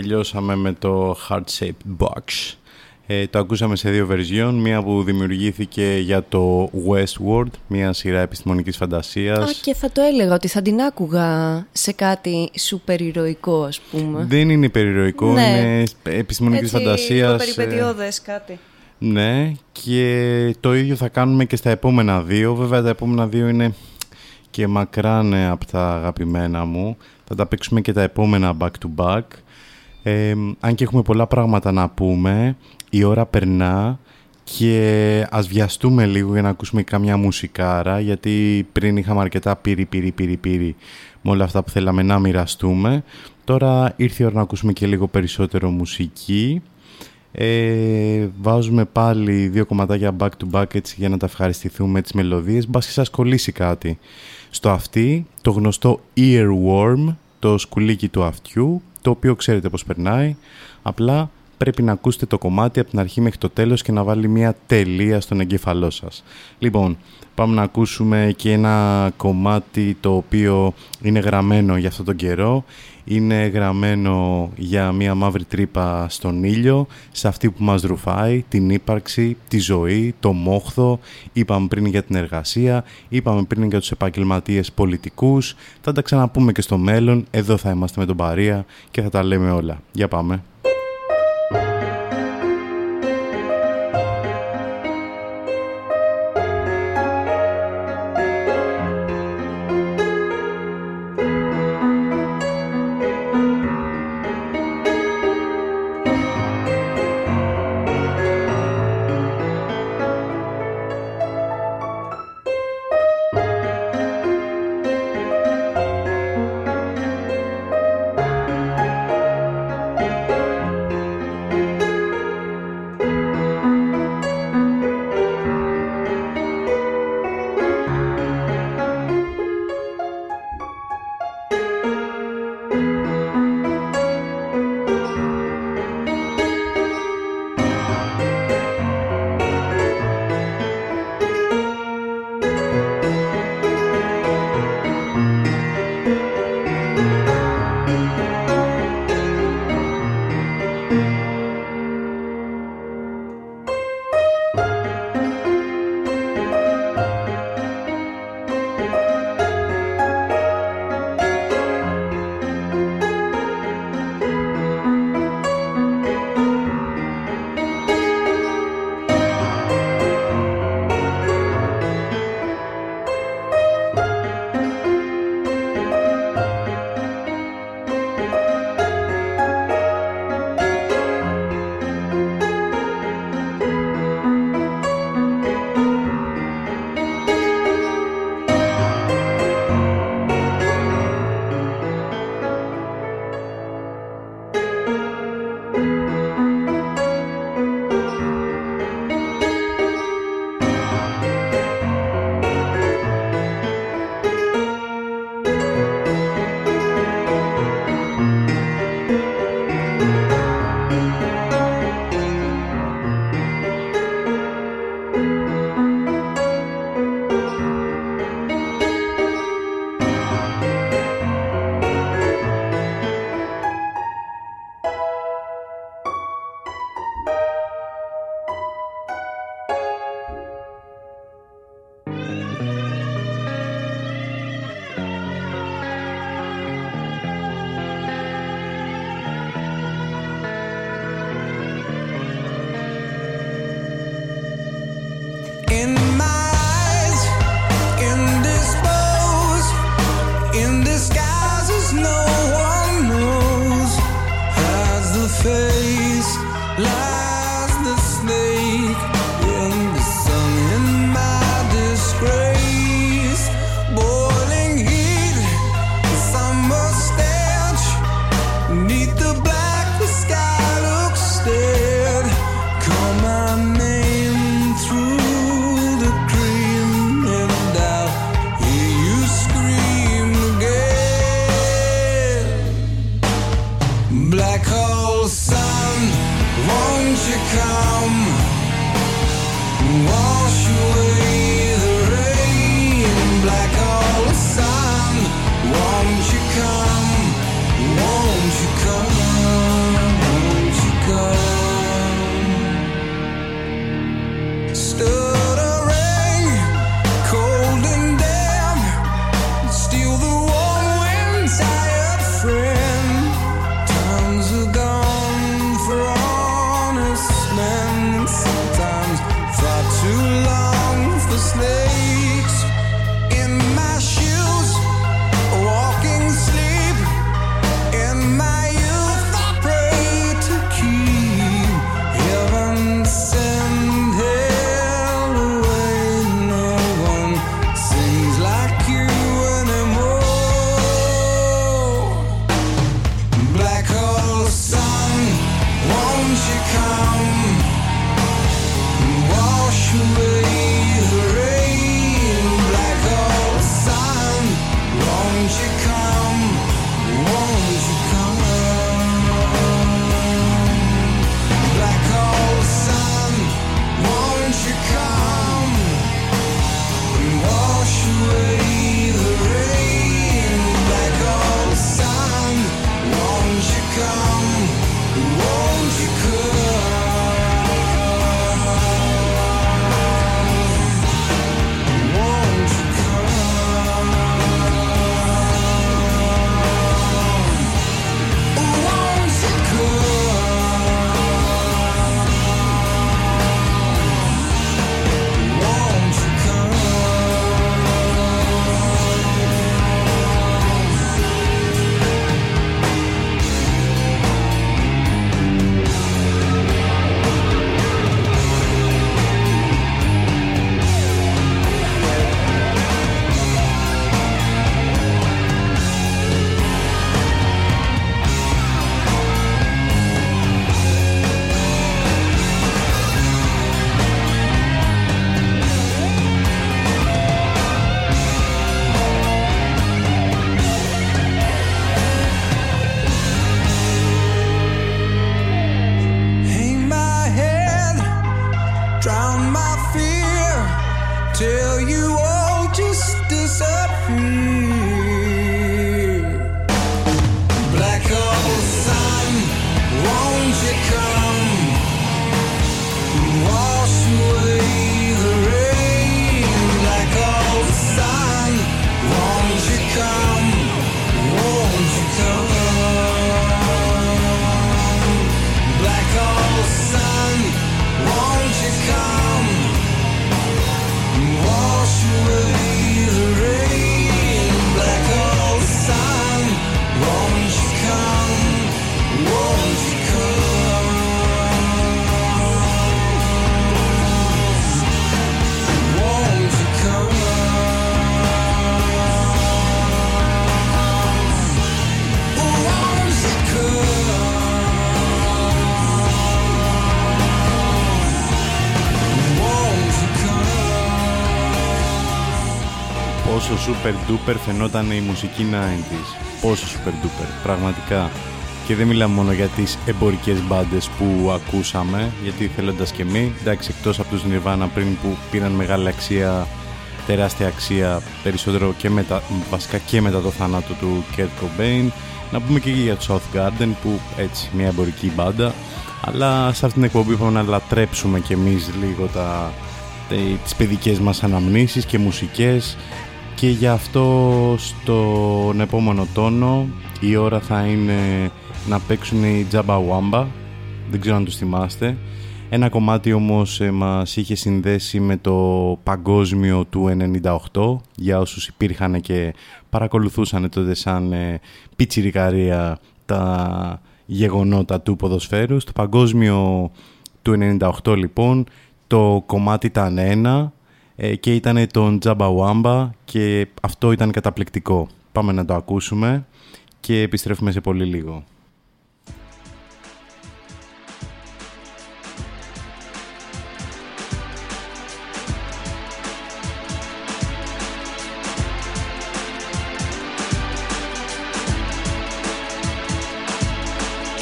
Τελειώσαμε με το Heart Shaped Box. Ε, το ακούσαμε σε δύο version, μία που δημιουργήθηκε για το Westworld, μία σειρά επιστημονικής φαντασίας. Α, και θα το έλεγα ότι θα την άκουγα σε κάτι σούπερ ηρωικό, ας πούμε. Δεν είναι υπερηρωικό, Ναι. είναι επιστημονικής Έτσι, φαντασίας. λίγο περιπετειώδες κάτι. Ναι, και το ίδιο θα κάνουμε και στα επόμενα δύο. Βέβαια τα επόμενα δύο είναι και μακράν ε, από τα αγαπημένα μου. Θα τα παίξουμε και τα επόμενα back to back. Ε, αν και έχουμε πολλά πράγματα να πούμε, η ώρα περνά και ας βιαστούμε λίγο για να ακούσουμε καμιά μουσικάρα γιατί πριν είχαμε αρκετά πύρι πύρι πύρι πύρι με όλα αυτά που θέλαμε να μοιραστούμε. Τώρα ήρθε η ώρα να ακούσουμε και λίγο περισσότερο μουσική. Ε, βάζουμε πάλι δύο κομματάκια back to back έτσι για να τα ευχαριστηθούμε τις μελωδίες μπας και σας κολλήσει κάτι στο αυτή το γνωστό earworm το σκουλίκι του αυτιού το οποίο ξέρετε πως περνάει. Απλά πρέπει να ακούσετε το κομμάτι από την αρχή μέχρι το τέλος και να βάλει μια τελεία στον εγκέφαλό σας. Λοιπόν πάμε να ακούσουμε και ένα κομμάτι το οποίο είναι γραμμένο για αυτόν τον καιρό είναι γραμμένο για μια μαύρη τρύπα στον ήλιο, σε αυτή που μας ρουφάει, την ύπαρξη, τη ζωή, το μόχθο, είπαμε πριν για την εργασία, είπαμε πριν για τους επαγγελματίες πολιτικούς, θα τα ξαναπούμε και στο μέλλον, εδώ θα είμαστε με τον Παρία και θα τα λέμε όλα. Για πάμε. super duper φαινόταν η μουσική 90s. Πόσο super duper, πραγματικά. Και δεν μιλάμε μόνο για τις εμπορικές μπάντες που ακούσαμε, γιατί θέλοντας και εμείς, εντάξει, εκτός από τους Nirvana πριν που πήραν μεγάλη αξία, τεράστια αξία, περισσότερο και μετά, βασικά και μετά το θάνατο του Kurt Cobain, να πούμε και για το South Garden που έτσι μια εμπορική μπάντα, αλλά σε αυτήν την εκπομπή είπαμε να λατρέψουμε κι εμείς λίγο τα, τις παιδικές μας αναμνήσεις και μουσικές και γι' αυτό στον επόμενο τόνο η ώρα θα είναι να παίξουν οι Τζαμπαουάμπα δεν ξέρω αν τους θυμάστε. Ένα κομμάτι όμως ε, μας είχε συνδέσει με το παγκόσμιο του 98 για όσους υπήρχαν και παρακολουθούσαν τότε σαν πιτσιρικαρία τα γεγονότα του ποδοσφαίρου. Στο παγκόσμιο του 98 λοιπόν το κομμάτι ήταν ένα. Ε, και ήταν τον Τζάμπα και αυτό ήταν καταπληκτικό. Πάμε να το ακούσουμε και επιστρέφουμε σε πολύ λίγο.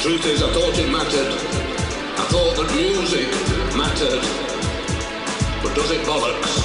Truth is, I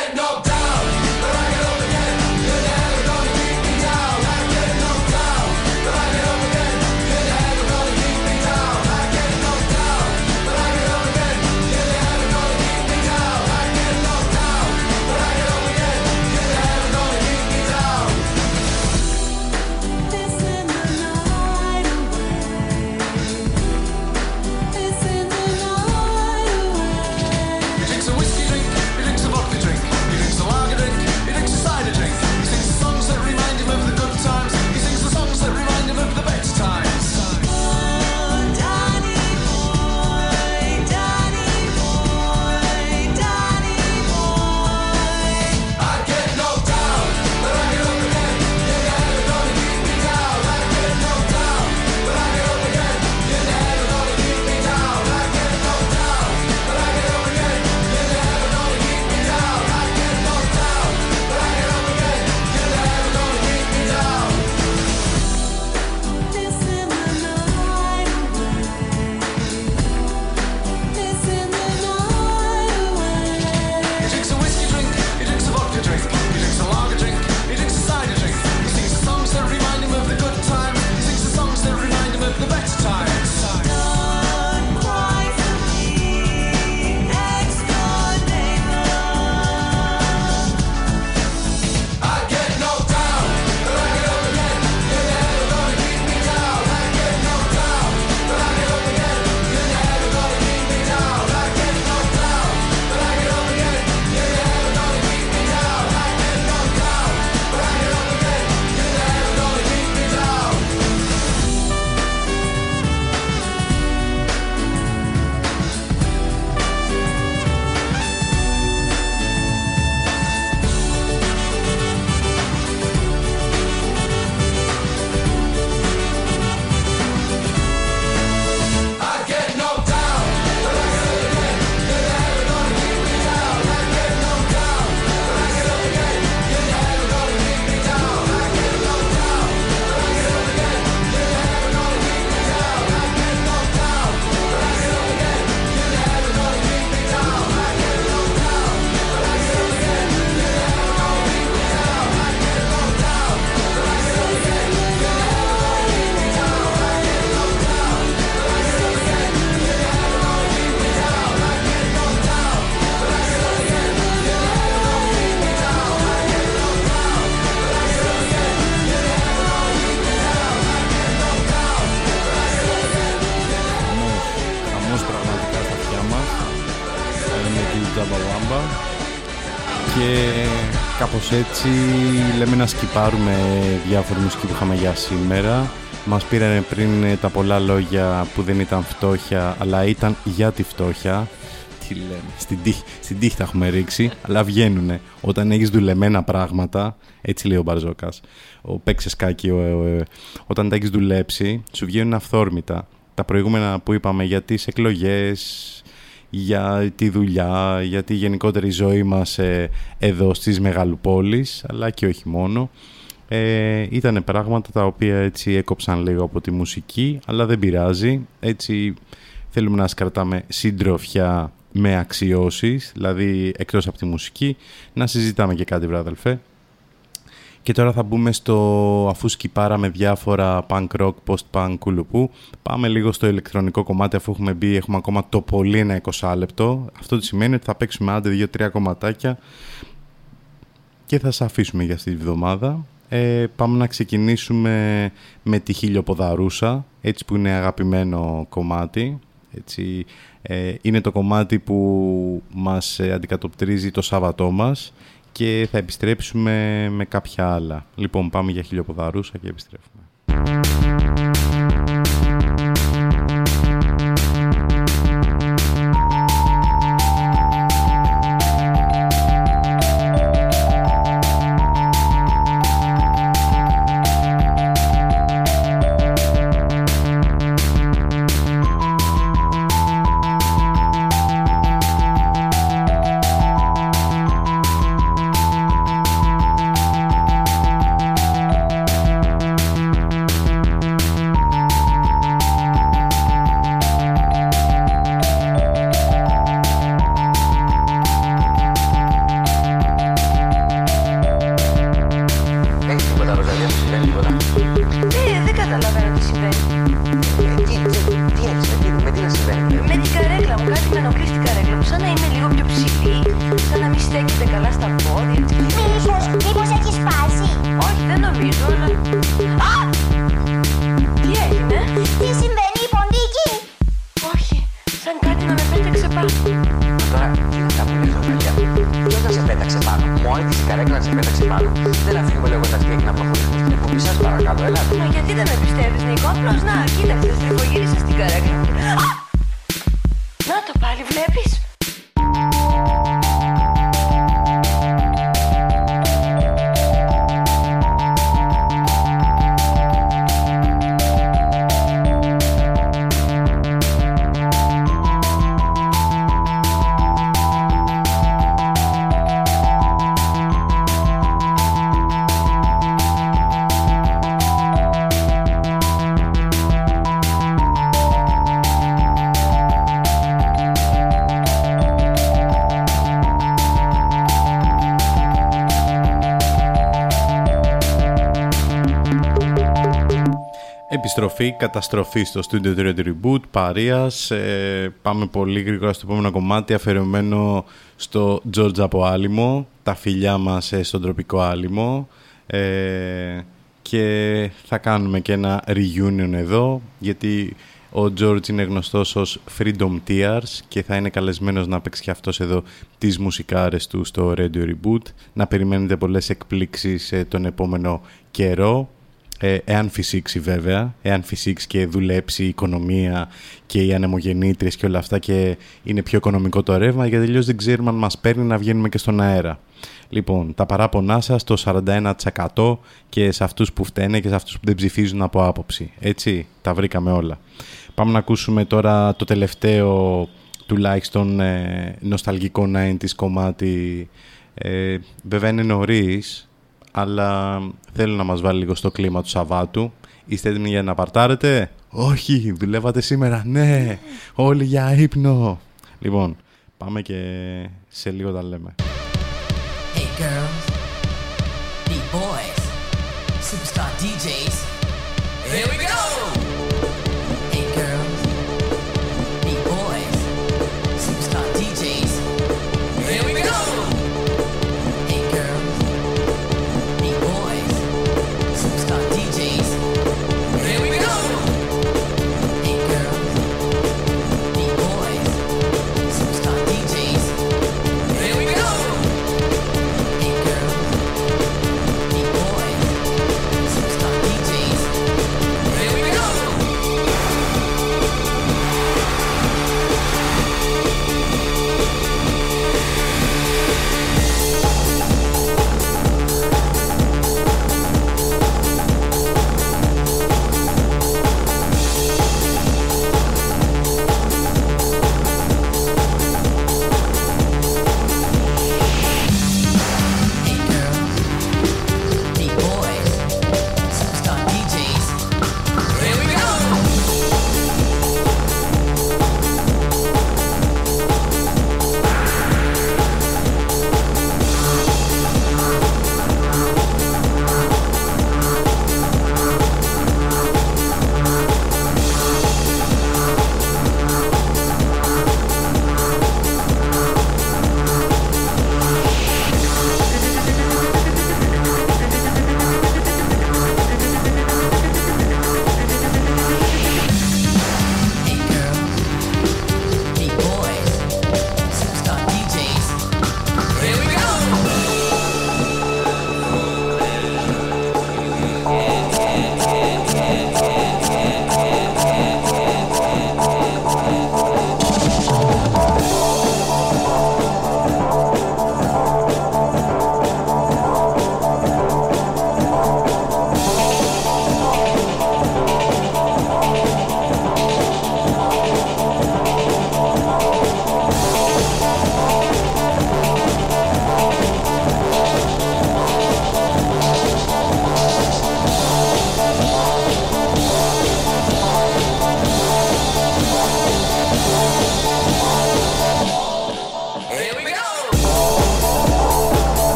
έτσι λέμε να σκυπάρουμε διάφορη μουσική που είχαμε για σήμερα. Μας πήραν πριν τα πολλά λόγια που δεν ήταν φτώχεια, αλλά ήταν για τη φτώχεια. Τι λέμε. Στην τύχη, στην τύχη τα έχουμε ρίξει, αλλά βγαίνουνε. Όταν έχεις δουλεμένα πράγματα, έτσι λέει ο Μπαρζόκας, ο παίξες κάκι, ο, ο, όταν τα έχεις δουλέψει, σου βγαίνουν αυθόρμητα. Τα προηγούμενα που είπαμε για τις εκλογές, για τη δουλειά, για τη γενικότερη ζωή μας ε, εδώ στις μεγαλοπόλεις, αλλά και όχι μόνο. Ε, ήταν πράγματα τα οποία έτσι έκοψαν λίγο από τη μουσική, αλλά δεν πειράζει. Έτσι θέλουμε να σας κρατάμε συντροφιά με αξιώσεις, δηλαδή εκτός από τη μουσική, να συζητάμε και κάτι βρε αδελφέ. Και τώρα θα μπούμε στο, αφού σκυπάραμε διάφορα punk rock, post-punk, κουλουπού, πάμε λίγο στο ηλεκτρονικό κομμάτι αφού έχουμε μπει, έχουμε ακόμα το πολύ ένα 20 λεπτό. Αυτό τι σημαίνει ότι θα παίξουμε άντε 2-3 κομματάκια και θα σας αφήσουμε για αυτή τη βδομάδα. Ε, πάμε να ξεκινήσουμε με τη χιλιοποδαρούσα, έτσι που είναι αγαπημένο κομμάτι. Έτσι, ε, είναι το κομμάτι που μας ε, αντικατοπτρίζει το Σάββατό μας και θα επιστρέψουμε με κάποια άλλα. Λοιπόν, πάμε για χιλιοποδαρούσα και επιστρέφουμε. Επιστροφή, καταστροφή στο Studio 3 Reboot, Παρίας. Ε, πάμε πολύ γρήγορα στο επόμενο κομμάτι αφιερωμένο στο George από Άλυμο, τα φιλιά μας ε, στον τροπικό Άλυμο. Ε, και θα κάνουμε και ένα reunion εδώ, γιατί ο George είναι γνωστός ως Freedom Tears και θα είναι καλεσμένος να παίξει και αυτός εδώ τις μουσικάρες του στο Radio Reboot. Να περιμένετε πολλές εκπλήξεις ε, τον επόμενο καιρό. Ε, εάν φυσήξει βέβαια, εάν φυσήξει και δουλέψει η οικονομία και οι ανεμογεννήτριες και όλα αυτά και είναι πιο οικονομικό το ρεύμα γιατί τελείως δεν ξέρουμε αν μας παίρνει να βγαίνουμε και στον αέρα. Λοιπόν, τα παράπονά σας το 41% και σε αυτούς που φταίνε και σε αυτούς που δεν ψηφίζουν από άποψη. Έτσι, τα βρήκαμε όλα. Πάμε να ακούσουμε τώρα το τελευταίο τουλάχιστον ε, νοσταλγικό 90's κομμάτι. Ε, βέβαια είναι νωρίς, αλλά θέλω να μας βάλει λίγο στο κλίμα του Σαββάτου. Είστε έτοιμοι για να παρτάρετε; Όχι, δουλεύατε σήμερα. Ναι, όλοι για ύπνο. Λοιπόν, πάμε και σε λίγο τα λέμε. Hey girls,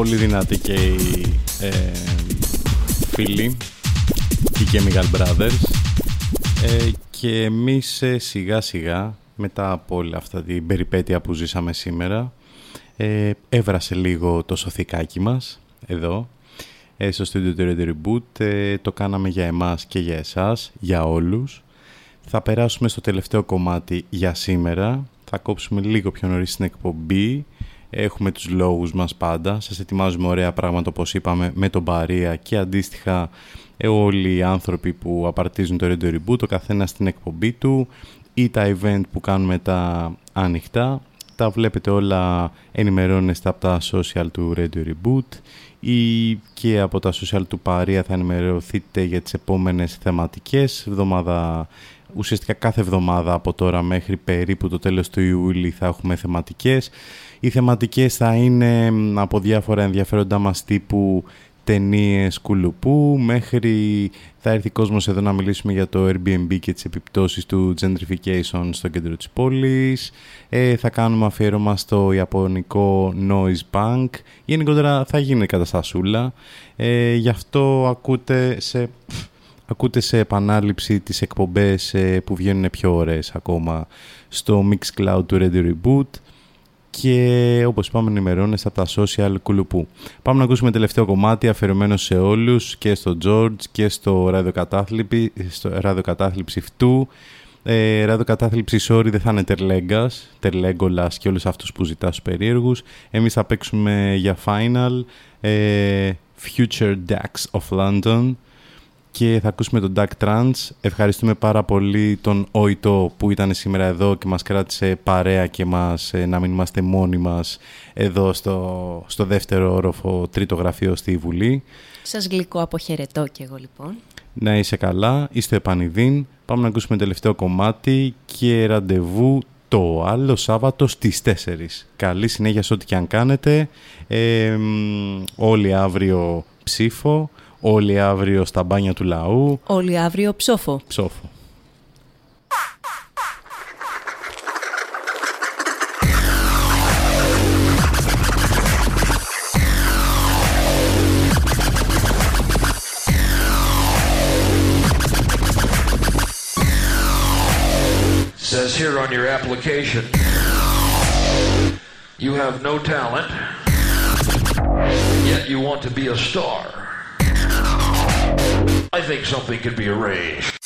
πολύ δυνατή και οι ε, φίλοι, οι Chemical Brothers. Ε, και εμείς ε, σιγά σιγά, μετά από όλα αυτά την περιπέτεια που ζήσαμε σήμερα, ε, έβρασε λίγο το σωθικάκι μας, εδώ, ε, στο studio του Radio Reboot. Ε, το κάναμε για εμάς και για εσάς, για όλους. Θα περάσουμε στο τελευταίο κομμάτι για σήμερα. Θα κόψουμε λίγο πιο νωρίς την εκπομπή. Έχουμε τους λόγους μας πάντα. Σας ετοιμάζουμε ωραία πράγματα όπως είπαμε με τον Παρία και αντίστοιχα ε, όλοι οι άνθρωποι που απαρτίζουν το Radio Reboot, το καθένα στην εκπομπή του ή τα event που κάνουμε τα ανοιχτά. Τα βλέπετε όλα ενημερώνεστε από τα social του Radio Reboot ή και από τα social του Παρία θα ενημερωθείτε για τις επόμενες θεματικές. Εβδομάδα, ουσιαστικά κάθε εβδομάδα από τώρα μέχρι περίπου το τέλος του Ιούλη θα έχουμε θεματικές. Οι θεματικές θα είναι από διάφορα ενδιαφέροντα μας τύπου ταινίες κουλουπού μέχρι θα έρθει κόσμος εδώ να μιλήσουμε για το Airbnb και τις επιπτώσεις του gentrification στο κέντρο της πόλης. Ε, θα κάνουμε αφιέρωμα στο ιαπωνικό noise punk γενικότερα θα γίνει καταστασούλα. Ε, γι' αυτό ακούτε σε, ακούτε σε επανάληψη τις εκπομπές ε, που βγαίνουν πιο ωραίες ακόμα στο Mixcloud του Radio Reboot και όπως είπαμε ενημερώνεστε από τα social κουλουπού. Πάμε να ακούσουμε τελευταίο κομμάτι αφιερωμένο σε όλους και στο George και στο ραδιοκατάθλιψη, στο ραδιοκατάθλιψη φτού. Ε, ραδιοκατάθλιψη sorry δεν θα είναι τερλέγκας, τερλέγκολας και όλους αυτούς που ζητάς στους περίεργους. Εμείς θα παίξουμε για final ε, Future Dax of London και θα ακούσουμε τον Duck Trans. Ευχαριστούμε πάρα πολύ τον Οητό που ήταν σήμερα εδώ και μας κράτησε παρέα και μας, ε, να μην είμαστε μόνοι μας εδώ στο, στο δεύτερο όροφο τρίτο γραφείο στη Βουλή. Σας γλυκό αποχαιρετώ κι εγώ λοιπόν. Να είσαι καλά, είστε επανειδήν. Πάμε να ακούσουμε τελευταίο κομμάτι και ραντεβού το άλλο Σάββατο στις 4. Καλή συνέχεια σε ό,τι και αν κάνετε. Ε, μ, όλοι αύριο ψήφο. Όλοι αύριο στα μπάνια του λαού. Όλοι αύριο ψόφο. Ψόφο. Says here on your application, you have no talent, yet you want to be a star. I think something could be arranged.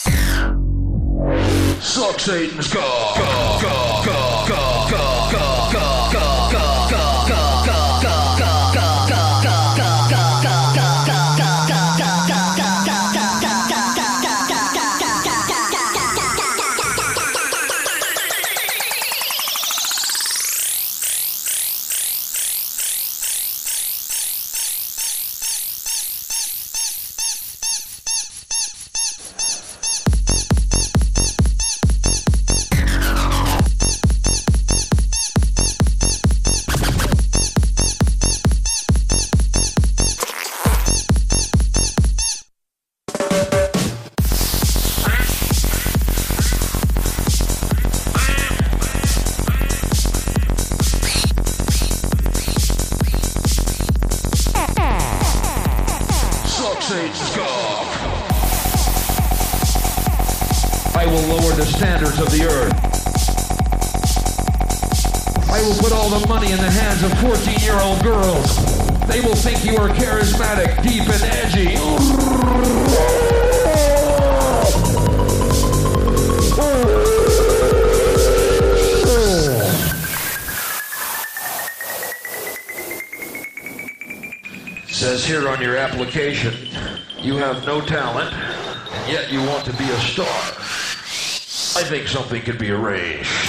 Suck Satan's cock. cock, cock, cock, could be arranged.